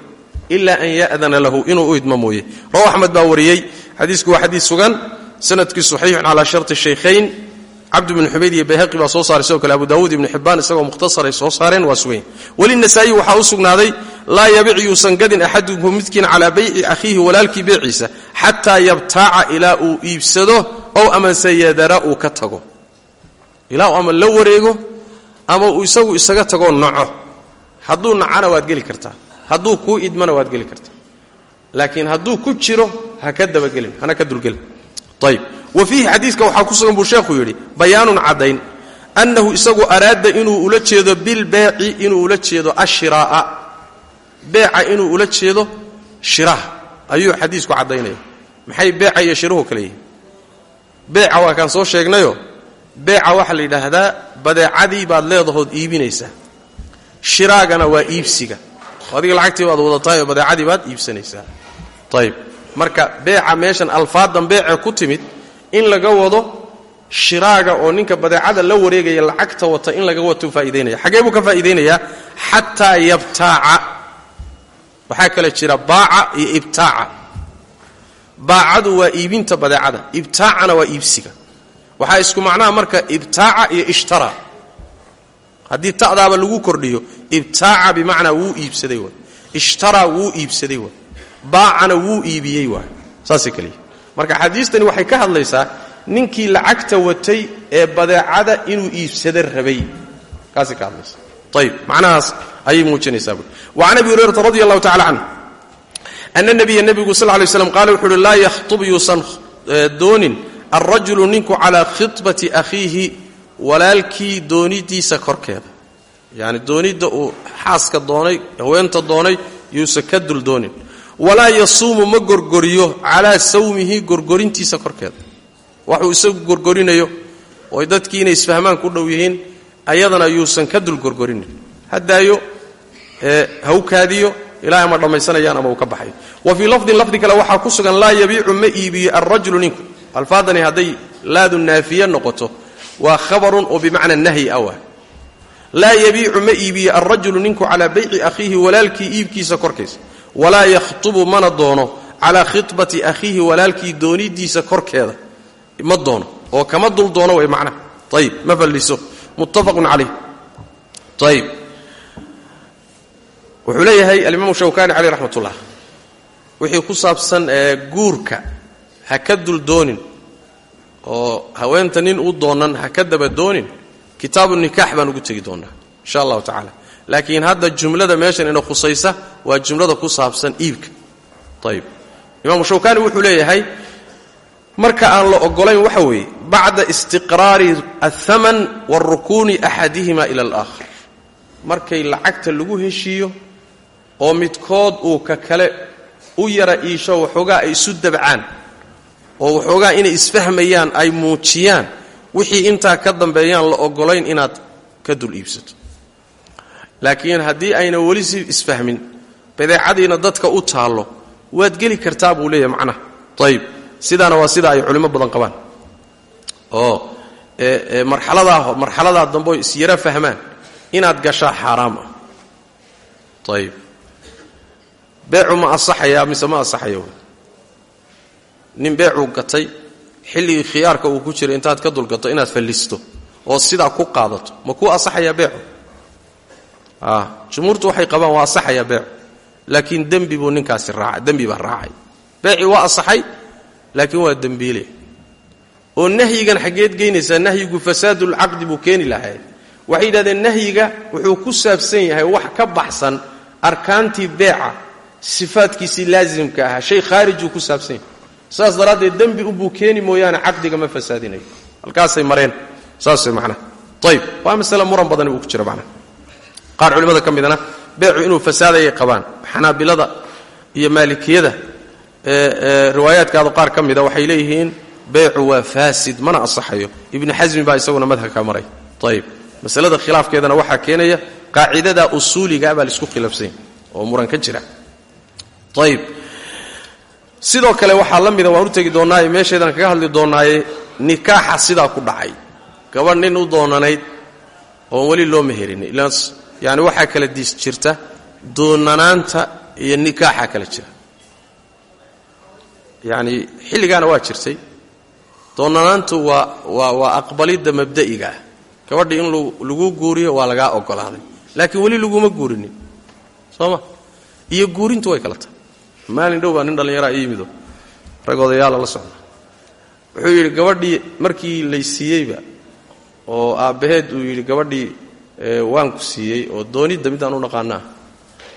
Ilaa an ya'dana lahu inuu u idmo mooye rawa axmed baa wariyey. Xadiisku waa xadiis sugan. Sanadkii saxiixun calaa sharti shaykhayn cabd bn xumayd iyo bayhaqi baa soo saaray sidoo kale abu daawuud ibni xibbaan isagoo mukhtasaray soo saareen waa sugan walinasaa'i waxaa u sugnaaday laa yabic yuusan gadin axadukum midkiin calaa bayci akhiihi walaalkii beeciisa xataa yabtaaca ilaa uu iibsado ow amase yadara uu ka tago. Ilaa uu ama la wareego ama uu isagu isaga tagoo naco. Hadduu nacana waad geli kartaa hadduu kuu idmana waad geli kartaa. Laakiin hadduu ku jiro ha ka dabagelin hana ka dulgelin. Ayb wa fiihi xadiiska waxaa ku sugan buu sheekhu yidhi bayaanun caddayn. Annahu isagu araada inuu ula jeedo bilbeeci inuu ula jeedo ashiraa'a. Beeca inuu ula jeedo shiraha ayuu xadiisku caddaynaya maxay beeca iyo shiruhu kale yihiin? Beeca waa kaan soo sheegnayo? Beeca waxaa la yidhaahdaa badeecadii baad leedahood iibinaysaa shiraagana waa iibsiga. Adiga lacagtii baad wadatahay oo badeecadii baad iibsanaysaa. Ayb marka beeca meeshan alfaadan beece ku timid in laga wado shiraaga oo ninka badeecada la wareegaya lacagta wata in laga wato faa'idaynaya xagee buu ka faa'idaynaya xataa yabtaaca. Waxaa kale jira baaca iyo ibtaaca. Baacadu waa iibinta badeecada. Ibtaacana waa iibsiga. Waxaa isku macnaha marka ibtaaca iyo ishtara. Haddii ta'daaba lagu kordhiyo ibtaaca bimacnaa wuu iibsaday waay ishtaraa wuu iibsaday waay baacana wuu iibiyey waay saasay kaliya marka xadiistani waxay ka hadlaysaa ninkii lacagta watay ee badeecada inuu iibsada rabay. Kaasay ka hadlaysa. Ayib macnahaas ayay muujinaysaa buui wa can abi hurayrata radi allahu tacala canhu ana nabiya nebigu sal lay slam qaala wuxu uhi laa yakhtub yuusan doonin alrajulu ninku calaa khitbati akhiihi walaalkii doonidiisa korkeeda. Yacni doonidda uu xaaska doonay haweenta doonay yuusan ka dul doonin walaa yasuumu ma gorgoriyo calaa sawmihi gorgorintiisa korkeeda. Waxuu isagu gorgorinayo oo dadkii inay isfahmaan ku dhow yihiin ayadana yuusan ka dul gorgorinin. Haddaayo ha u kaadiyo ilaa ama dhammaysanayaan ama uu ka baxayo. Wa fii lafdin lafdi kale waxaa ku sugan laa yabiicu ma iibiyo alrajulu ninku. Alfaadani hadday laadu naafiye noqoto waa khabarun oo bimacna nahyi awa laa yabiicu ma iibiyo alrajulu ninku calaa bayci akhiihi walaalkii iibkiisa korkiisa walaa yakhtubu mana doono calaa khitbati akhiihi walaalkii doonidiisa korkeeda. Ma doono oo kama dul doono way macnaha ayib ma falliso. Muttafaqun calayh. Ayib wuxuu leeyahay alimaamu shawkani caleyh raxmat ullah wixii ku saabsan guurka ha ka duldoonin oo haweenta nin u doonan ha ka daba doonin kitaabu nikaax baan ugu tegi doonaa insha allahu tacaala laakiin hadda jumlada meeshan ina khusaysa waa jumlada ku saabsan iibka. Ayib imaamu shawkani wuxuu leeyahay marka aan la ogolayn waxa weeye bacda istiqraari althaman warukuuni axadihima ila alaakhar markay lacagta lagu heshiiyo oo midkood uu ka kale u yara iisho waxoogaa ay isu dabcaan oo waxoogaa inay isfahmayaan ay muujiyaan wixii intaa ka dambeeyaan la ogolayn inaad ka dul iibsato laakiin haddii ayna weli si isfahmin badeecadiina dadka u taallo waad geli kartaa buu leeyahay macnaha. Ayib sidaana waa sida ay culimmo badan qabaan. Oo marxaladaa marxaladaa dambe oy isyara fahmaan inaad gashaa xaaraam ah. Ayib beecu ma asaxayaa mise ma asaxaya nin beecuu gatay xilligii khiyaarka uu ku jiray intaad ka dulgato inaad fallisto oo sidaa ku qaadato ma kuu asaxayaa beecu jumhuurtu waxay qabaan waa asaxayaa beecu laakiin dembi buu ninkaasi raacay dembi baa raacay. Beecii waa asaxay laakiin waa dembiile oo nahyigan xaggeed geynaysaa nahyigu fasaadulcaqdi buu keeni lahay waxay yidhahdeen nahyiga wuxuu ku saabsan yahay wax ka baxsan arkaantii beeca sifaadkiisii laasimka ahaa. Shay khaarijuu ku saabsan yahay. Saas daraaddeed dembi ubuu keeni mooyaane caqdiga ma fasaadinayo halkaasay mareen. Saas way macnaha ayib waa masale muran badani uu ku jira macnaha qaar culimmada ka midana beecu inuu fasaadayay qabaan. Xanaabilada iyo maalikiyada riwaayaadkaadu qaar ka mida waxay leeyihiin beecu waa faasid mana asaxayo ibnu xasmi baa isaguna madhabka maray. Ayib masalada khilaafkeedana waxaa keenaya qaacidadaa usuuliga baa la isku khilaafsanya oo muran ka jira. Ayib sidoo kale waxaa la mida waan u tegi doonnaaye kaga hadli doonnaaye nikaaxa sidaa ku dhacay. Gabadh nin u doonanayd oon weli loo meherin ilaas yani waxaa kala diis jirta doonanaanta iyo nikaaxa kala jira. Yacni xilligaana waa jirtay. Doonanaantu waa waa waa aqbalidda mabda'iga ah. In lagu guuriyo waa lagaa ogolaaday. Laakiin weli laguma guurinin. Soo ma iyo guurintu way kala tahay. Maalin dhow baa nin dhallinyaraa i yimido rag odayaala la socda. Wuxuu yidhi gabadhii markii lay siiyeyba oo aabbaheed uu yidhi gabadhii waan ku siiyey oo doonidda midaan u dhaqaanaa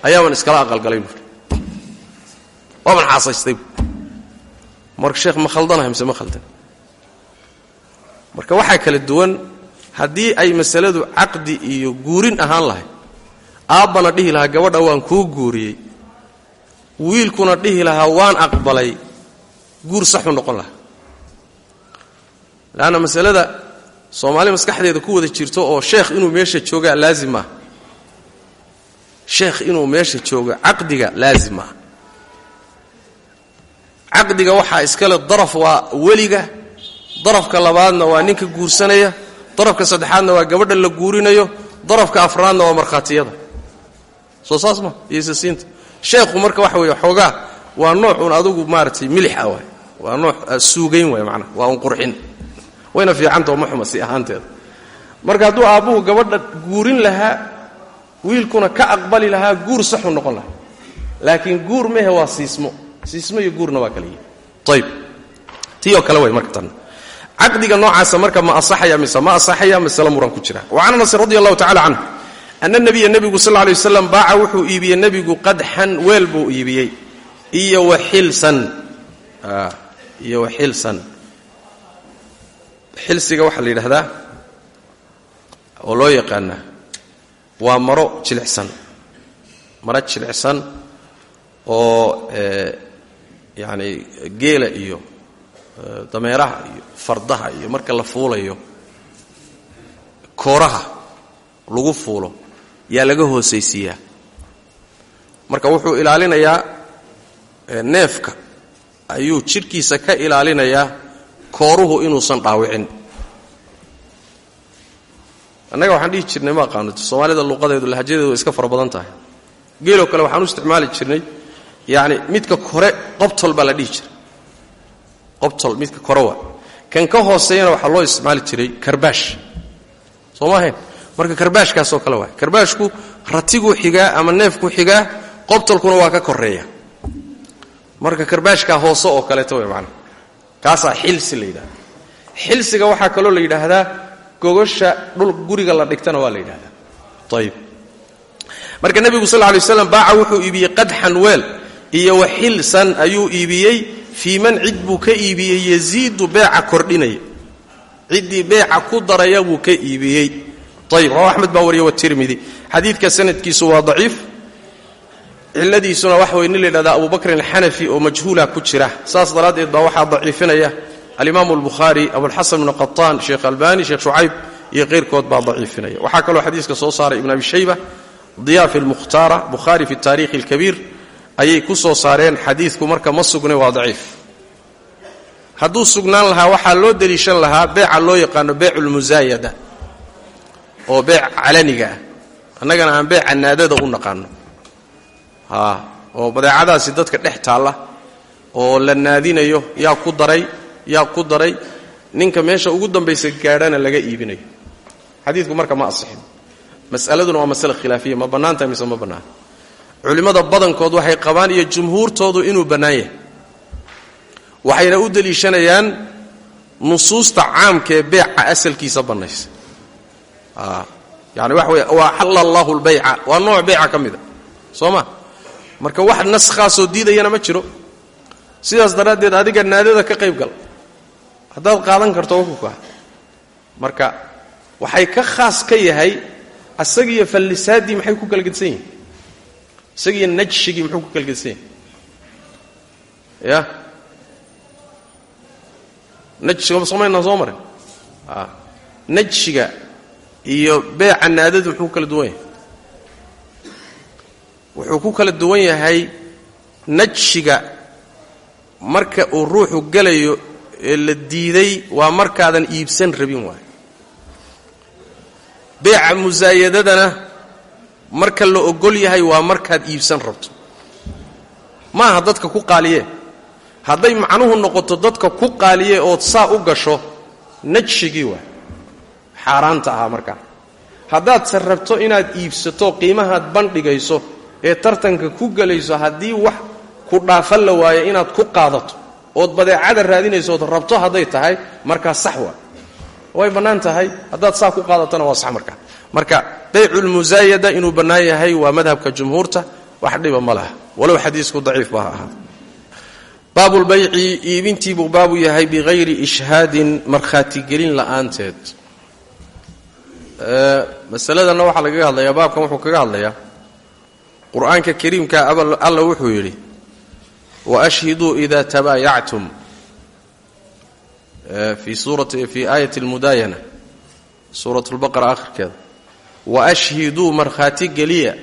ayaaban iskala aqalgalay buui waaban xaasaystay marka sheekh ma khaldanahay mise ma khaldan? Marka waxaa kala duwan haddii ay masaladu caqdi iyo guurin ahaan lahay aabbana dhihi lahaa gabadha waan kuu guuriyey. Wiilkuna dhihi lahaa waan aqbalay. Guur saxuu noqon lahaa. Leanna masalada soomaali maskaxdeeda ku wada jirto oo sheekh inuu meesha joogaa laazim sheekh inuu meesha joogo caqdiga laazim maaha caqdiga waxaa iskale daraf waa weliga darafka labaadna waa ninka guursanaya darafka saddexaadna waa gabadha la guurinayo darafka afraadna waa markhaatiyada. Soo saas ma iyo isasiinta sheekhu marka waxa weeye xoogaa waa nooc un adugu maaratay milix ah waay. Waa nooc suugayn waay macnaha waa un qurxin wayna fiicantao ma xuma si ahaanteeda marka hadduu aabbuhu gabadha guurin lahaa wiilkuna ka aqbali lahaa guur saxuu noqon lahaa. Laakiin guur mehe waa siismo. Siismo iyo guurna waa kala yihi ayb tii oo kale way marka tan. Caqdiga noocaasa marka ma asaxaya mise ma asaxaya masale muran ku jira. Wa can anas radi allahu tacala canhu ana nabiya nebigu sal lay waslam wuxuu iibiyey nebigu qadxan weel buu iibiyey. Iyo waxilsan iyo waxilsan xilsiga waxaa la yidhaahdaa oo loo yaqaanaa waa maro jilicsan. Maro jilicsan oo yacani geela iyo dameeraha iyo fardaha iyo marka la fuulayo kooraha lagu fuulo yaa laga hoosaysiiyaa. Marka wuxuu ilaalinayaa neefka ayuu jidhkiisa ka ilaalinayaa kooruhu inuusan dhaawicin. Annaga waxaan dhihi jirnay ma aqaano soomaalida luqadeedu lahjadeedu way iska fara badan tahay. Geeloo kale waxaan u isticmaali jirnay yacni midka kore qobtol baa la dhihi jiray. Qobtol midka kore waa. Kan ka hooseeyana waxaa loo isticmaali jiray karbaash. Soo ma ahayn marka karbaashkaasoo kale waay karbaashku ratiguu xigaa ama neefkuu xigaa qobtolkuna waa ka koreeya marka karbaashkaa hoose oo kaleeto way macnaha kaasaa xilsi la yidhahda xilsiga waxaa kaloo la yidhaahdaa gogosha dhul guriga la dhigtana waa la yidhahdaa. Ayib marka nebigu sal lay slam baaca wuxuu iibiyey qadxan weel iyo waxilsan ayuu iibiyey fii man cid buu ka iibiyey yaziidu beeca kordhinaya. Ciddii beeca ku daraya buu ka iibiyey. Ayib rawa axmed baa wariya watirmidi xadiidka sanadkiisu waa daciif ciladiisuna waxa wey nin la yidhahda abu bakrin alxanafi oo majhuula ku jira. Saas daraaddeed baa waxaa daciifinaya alimaamu albukhaari abulxasan bnu qataan sheekh albani sheekh shucayb iyo keyrkood baa daciifinaya. Waxaa kaloo xadiiska soo saaray ibn abi shayba diya fi lmukhtaara bukhaari fi taarikhi alkabiir. Ayay ku soo saareen xadiidku marka ma sugne waa daciif. Hadduu sugnaan lahaa waxaa loo deliishan lahaa beeca loo yaqaano beecu lmusaayada oo beec calaniga ah. Annagana aan beeca naadada u naqaano oo badeecadaasi dadka dhex taalla oo la naadinayo yaa ku daray yaa ku daray ninka meesha ugu dambaysa gaadhana laga iibinayo. Xadiidku marka ma asixin. Mas'aladuna waa masale khilaafiya ma bannaan mise ma bannaan? Culimmada badankood waxay qabaan iyo jumhuurtoodu inuu bannaan yahay. Waxayna u deliishanayaan nusuusta caamka ee beeca asalkiisa bannaysa. Yani waxa wey waa xalla allahu lbayca waa nooc beyca ka mida soo ma marka wax naskhaasoo diidayana ma jiro. Sidaas daraaddeed adiga naadada ka qayb gal. Haddaad qaadan karto wakuka marka waxay ka khaas ka yahay asagiiyo fallisaaddii maxay ku kala gedsan yihiin isagiiyo najshigii muxuu ku kala gedsan yahay ya najshiga somaynaa soo marin najshiga iyo beeca naadadu muxuu kala duwan yahay wuxuu ku kala duwan yahay najshiga marka uu ruuxu gelayo ee la diiday waa markaadan iibsan rabin waayo beeca musaayadadana marka la ogol yahay waa markaad iibsan rabto. Ma aha dadka ku qaaliye? Hadday macnuhu noqoto dadka ku qaaliye ood saa u gasho najshigii waay. Xaaraanta ahaa markaa. Haddaadse rabto inaad iibsato qiimahaad bandhigayso ee tartanka ku gelayso haddii wax ku dhaafan la waayo inaad ku qaadato ood badeecada raadinayso ood rabto hadday tahay markaa sax way bannaan tahay haddaad saa ku qaadatona waa sax markaa. Marka bayculmusaayada inuu bannaan yahay waa madhabka jumhuurta wax dhiba ma laha. Walow xadiisku daciif ba ha ahaa. Baabulbayci iibintii buu baabu yahay bihayri ishhaadin markhaatigelin la'aanteed. Masaladanna waxaa lagaga hadlayaa baabkan wuxuu kaga hadlayaa qur'aanka kariimka alla wuxuu yidhi waashhiduu ida tabaayactum fii aayat lmudaayana suurat lbaqara akhirkeeda waashhiduu markhaati geliya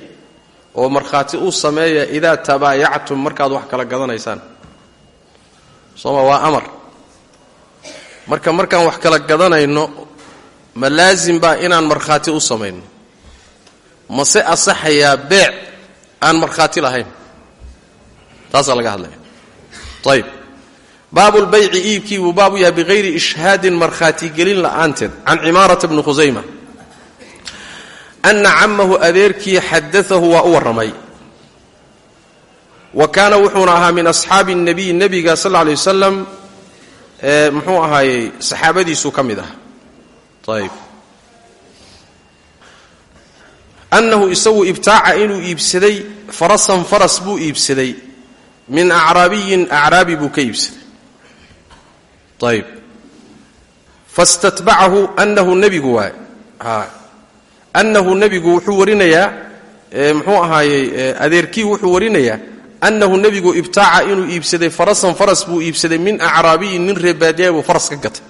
oo markhaati u sameeya idaa tabaayactum markaad wax kala gadanaysaan. Sooma waa amar. Marka markaan wax kala gadanayno ma laasim baa inaan markhaati u samayno. Mase asaxayaa beec aan markhaati lahayn. Taasaa laga hadlaya. Ayib baabulbayci iibkii buu baabu yahay bihayri ishhaadin markhaatigelin la'aanteed. Can cimaarata bni khusayma ana cammahu adeerkii xadaahu waa u warramay. Wa kaana wuxuuna min asxaabi الnabiy nebiga sal alay wasalam muxuu ahaayey saxaabadiisuu ka mid ah. Ayb annahu isagu ibtaaca inuu iibsaday farasan faras buu iibsaday min acraabiyin acraabi buu ka iibsaday ayb fastatbacahu annahu nebigu waay annahu nebigu wuxuu warinayaa muxuu ahaayey adeerkii wuxuu warinayaa annahu nebigu ibtaaca inuu iibsaday farasan faras buu iibsaday min acraabiyin nin reebaadiya buu faras ka gatay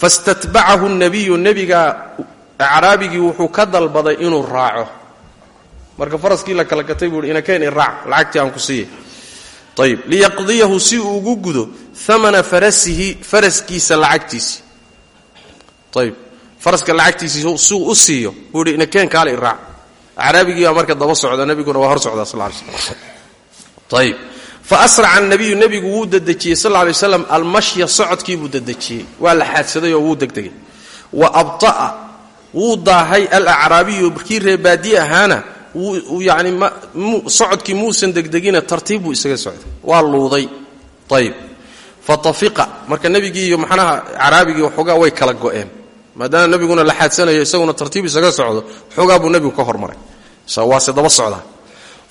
fastatbacahu nebiyu nebiga acraabigii wuxuu ka dalbaday inuu raaco. Marka faraskii la kala gatay buu hi inakeen i raac lacagtii aan ku siiyey. Ayib liyaqdiyahu si uu ugu gudo amana farasihi faraskiisa lacagtiisii ayib faraska lacagtiisii si uu u siiyo buu hi inakeen kaale i raac. Acraabigii baa marka daba socda nebiguna waa hor socdaa sal lay ayib faasraca anabiyu nebigu wuu dedejiyey sal lay waslam almashya socodkii buu dedejiyey waa la xaadsaday oo wuu degdegay. Wa abta'a wuu daahay alacraabiyu kii reebaadi ahaana yani socodkii muusan degdegina tartiib buu isaga socday. Waa luuday. Ayib fatafiqa marka nebigii iyo maxnaha caraabigii waxoogaa way kala go'een. Maadaama nebiguna la xaadsanayo isaguna tartiib isaga socdo waxoogaa buu nebigu ka hormaray. Waase daba socdaa.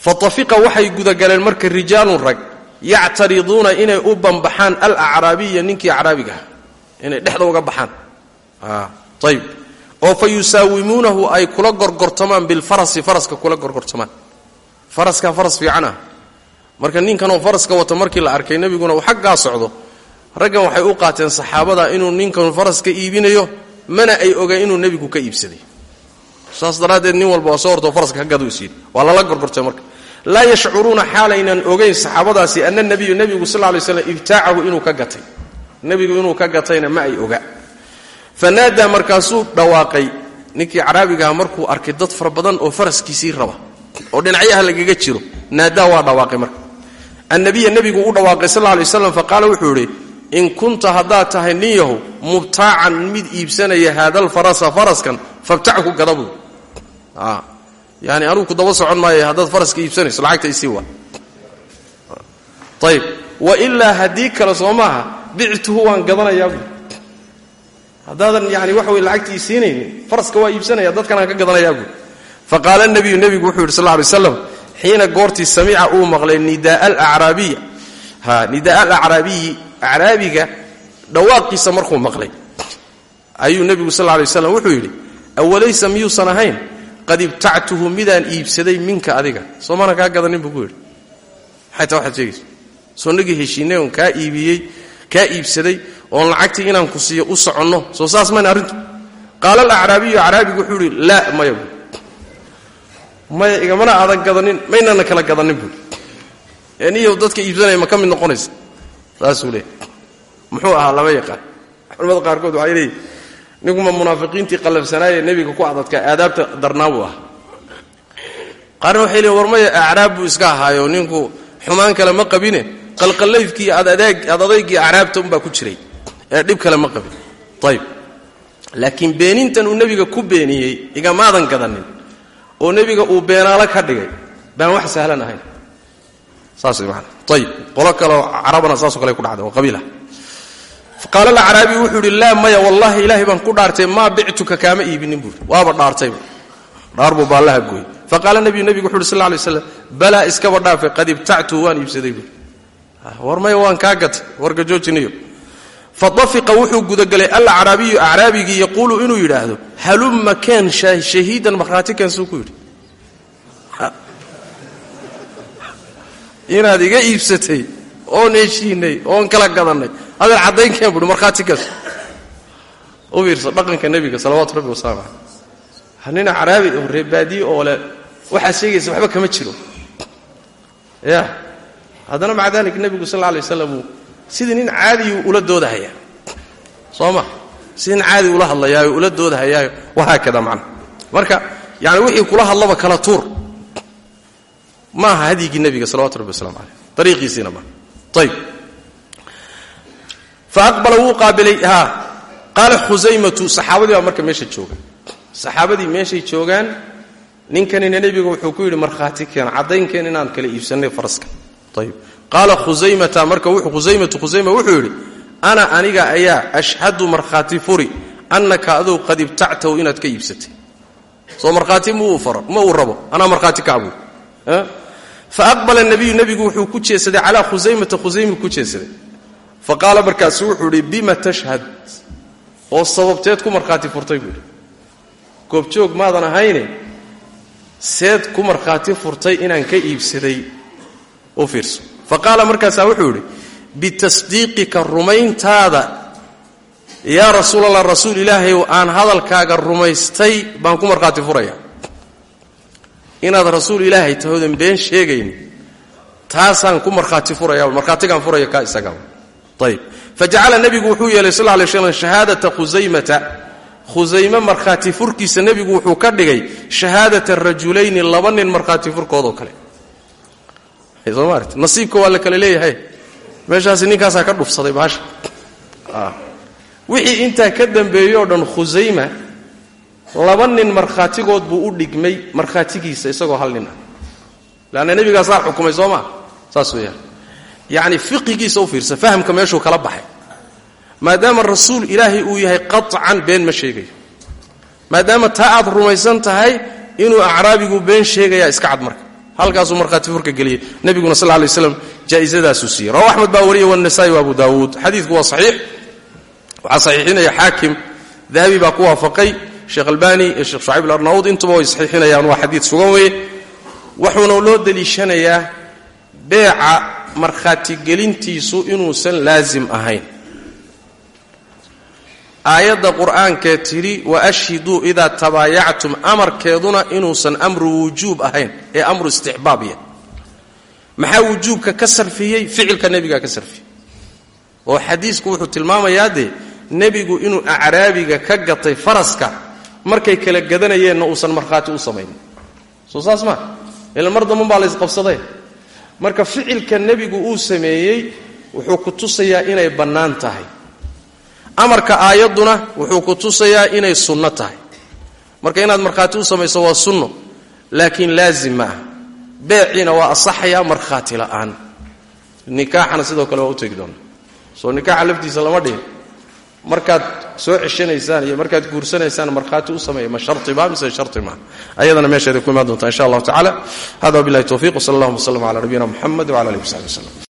Waxay gudagaleen marka rijaalun rag yactariduuna inay u bambaxaan alacraabiya ninkii acraabiga ah inay dhexda uga baxaan. Ayb oo fa yusaawimuunahu ay kula gorgortamaan bilfarasi faraska kula gorgortamaan. Faraskaa faras fiican ah. Marka ninkanoo faraska wata markii la arkay nebiguna uu xaggaa socdo. Raggan waxay u qaateen saxaabada inuu ninkan faraska iibinayo mana ay ogaan inuu nebigu ka iibsaday. Saas daraaddeed nin walba soo hortoo faraska haggadu isyidhi waa lala gorgortay marka. Laa yashcuruuna xaalaynan ogayn saxaabadaasi ana nabiyu nebigu sal lay slam ibtaacahu inuu ka gatay. Nebigu inuu ka gatayna ma ay oga fanaadaa markaasuu dhawaaqay. Ninkii caraabigaha markuu arkay dad fara badan oo faraskiisii raba oo dhinacyaha lagaga jiro naadaa waa dhawaaqay marka. Annabiya nebigu u dhawaaqay sal lay waslam faqaala wuxuu idhi in kunta haddaad tahay nin yahu mubtaacan mid iibsanaya haadalfarasa faraskan fabtachu gadabu. Yani anugu ku daba socon maayo haddaad faraska iibsanayso lacagta isii waa ayib wailaa haddii kale soo maaha bictuhu waan gadanayaa haddaadan yani waxa wey ii siinaynin faraska waa iibsanaya dadkanaan ka gadanayaa bu faqaala nabiyu nebigu wuxuu yidhi sal ly slam xiina goortii samica uu maqlay nidaa alacraabiyi acraabiga dhawaaqiisa markuu maqlay. Ayuu nebigu sal lay waslam wuxuu yidhi awalaysa miyuusan ahayn? Qad ibtactuhu midaan iibsaday minka adiga. Soo mana kaa gadanin buu ku yidhi. Maxay taa waxaad heshiinay oon kaa iibiyey iibsaday oon lacagtii inaan ku siiyo u soconno. Soo saas mayna arrintu. Qaala alacraabiyu acraabigu wuxuu yidhi laa maya bu maya igamana aadan gadanin maynana kala gadanin buui niyow dadka iibsanaya ma ka mid noqonaysa. Saasuu leeyahy muxuu ahaa lama yaqaan. Culamada qaarkood waxay leeyihiin ninkuma munaafiqiintii qallafsanaayee nebiga ku adadkaa aadaabta darnaa buu ahaa. Qaarna waxay leeyiin war maya acraab buu iska ahaayo ninku xumaan kale ma qabine qalqallaydkii ad adaygii acraabta unbaa ku jiray ee dhib kale ma qabin. Ayib laakiin beenintan uu nebiga ku beeniyey igamaadan gadanin oo nebiga uu beenaalo ka dhigay baan wax sahlan ahayn. Saas man ayib qolo kaleo carabana saasoo kale ku dhacday oo qabiilah qaala alacraabi wuxuu idhi laa maya wallahi ilaahay baan ku dhaartay maa bictuka kaama iibinin buui waaba dhaartayba dhaar buu baallaha gooy faqaala nebiyu nebigu wuxu uhi sal lay slam balaa iskaba dhaafe qad ibtactuhu waan iibsaday buui war maya waan kaa gatay warka joojiniyo fadafiqa wuxuu gudagelay alacraabiyu acraabigii yaquulu inuu yidhaahdo halumma keen shahiidan markhaati keensuu ku yidhi. Inaad iga iibsatay oon heshiinay oon kala gadannay adeer caddayn keen buui markhaati u fiirso dhaqanka nebiga salawaatu rabbi wasalaamu caleyh nin acraabi oo reebaadiye oo le waxaad sheegaysa waxba kama jiro. Ya. Haddana maca dalik nebigu sal alla alay waslam sidii nin caadiyuu ula doodahayaa soo ma sidii nin caadi ula hadlayaayo ula doodahayaayo wahaakada macna marka yani wixii kula hadlaba kala tuur. Ma aha hadyigii nebiga salawatu rabbi waslamu caleyh ariiqiisiina fa aqbala wuu qaabilay ha. Qaala khusaymatu marka meesha jooga. Saxaabadii meeshay joogaan ninkanina nebiga wuxuu ku yidhi markhaati keen caddaynkeen inaan kala iibsannay faraska. Ayb qaala khusaymata marka khusaymatu khusayma wuxuu yidhi ana aniga ayaa ashhadu markhaati furi annaka aduu qad ibtactahu inaad ka iibsatay. Soo markhaati ma uu rabo anaa markhaati kacbu fa aqbala nabiyu nebigu wuxuu ku jeesaday calaa khusaymata khusaymu ku jeesaday. Fa qaala markaasu wuxuu yidhi bima tashhad? Oo sababteed ku markhaati furtay buu goobjoog maadan ahayne seed ku markhaati furtay inaan ka iibsaday u fiirso fa qaala markaasaa wuxuu yidhi bitasdiiqika rumayntaada yaa rasuulallah rasuul ilaahayow aan hadalkaaga rumaystay baan ku markhaati furaya. Inaad rasuul ilaahay tahoodan been sheegayni taasaan ku markhaati furaya markhaatigaan furaya kaa isaga. Ayb fajacala nebigu wuxuu yeelay sal lay slam shahaadata khusaymata khusayme markhaati furkiisa nebigu wuxuu ka dhigay shahaadata rajulayni laba nin markhaati furkoodoo kale soo maarata nasiibka waa la kale leeyahay. Meeshaasi ninkaasaa ka dhufsaday baasha wixii intaa ka dambeeyey oo dhan khusayma laba nin markhaatigood buu u dhigmay markhaatigiisa isagoo hal nin ah. Leanna nebigaasaa xukumay soo maa saas weeyaan. Yacni fiqigiisa u fiirsa fahamka meeshuu kala baxay. Maadaama rasuul ilaahay uu yahay qaطcan been ma sheegayo. Maadaama taa aad rumaysan tahay inuu acraabigu been sheegayaa iska cad marka halkaasuu markhaati furka geliyey. Nebiguna sal lay slam jaa'isadaasuu siiyey. Rawa axmed baa wariyay wanasa'i wa abu daawuud. Xadiidku waa saxiix. Waxaa saxiixinaya xaakim. Dahabi baa ku waafaqay. Sheekh albani iyo sheekh shucayb alarnaud intuba way saxiixinayaan. Waa xadiid sugan weye wuxuuna loo deliishanayaa beeca markhaatigelintiisu inuusan laasim ahayn aayadda qur'aankee tidhi waashhiduu idaa tabaayactum amarkeeduna inuusan amru wujuub ahayn ee amru istixbaab maxaa wujuubka ka sarfiyey? Ficilka nebigaa ka sarfiyey. Oo xadiisku wuxuu tilmaamayaa dee nebigu inuu acraabiga ka gatay faraska markay kala gadanayeenna uusan markhaati u samaynin. Soo saas maa ila mar damban baa laysqabsaday marka ficilka nebigu uu sameeyey wuxuu ku tusayaa inay bannaan tahay amarka aayadduna wuxuu ku tusayaa inay sunno tahay. Marka inaad markhaati u samayso waa sunno laakiin laazim ma ah beeciina waa asaxayaa markhaati la'aan. Nikaaxana sidoo kale waa u tegi doona. Soo nikaaxa laftiisa lama dhihin. Markaad soo ceshanaysaan iyo markaad guursanaysaan markhaati u sameeya ma shariba mise shari maa ayadana meesheeday ku imaan doontaa insha allahu tacala hada wabilahi towfiq wsal allahuma wslm cala nabiyina muxamed wcala alihi wasaxbi wslem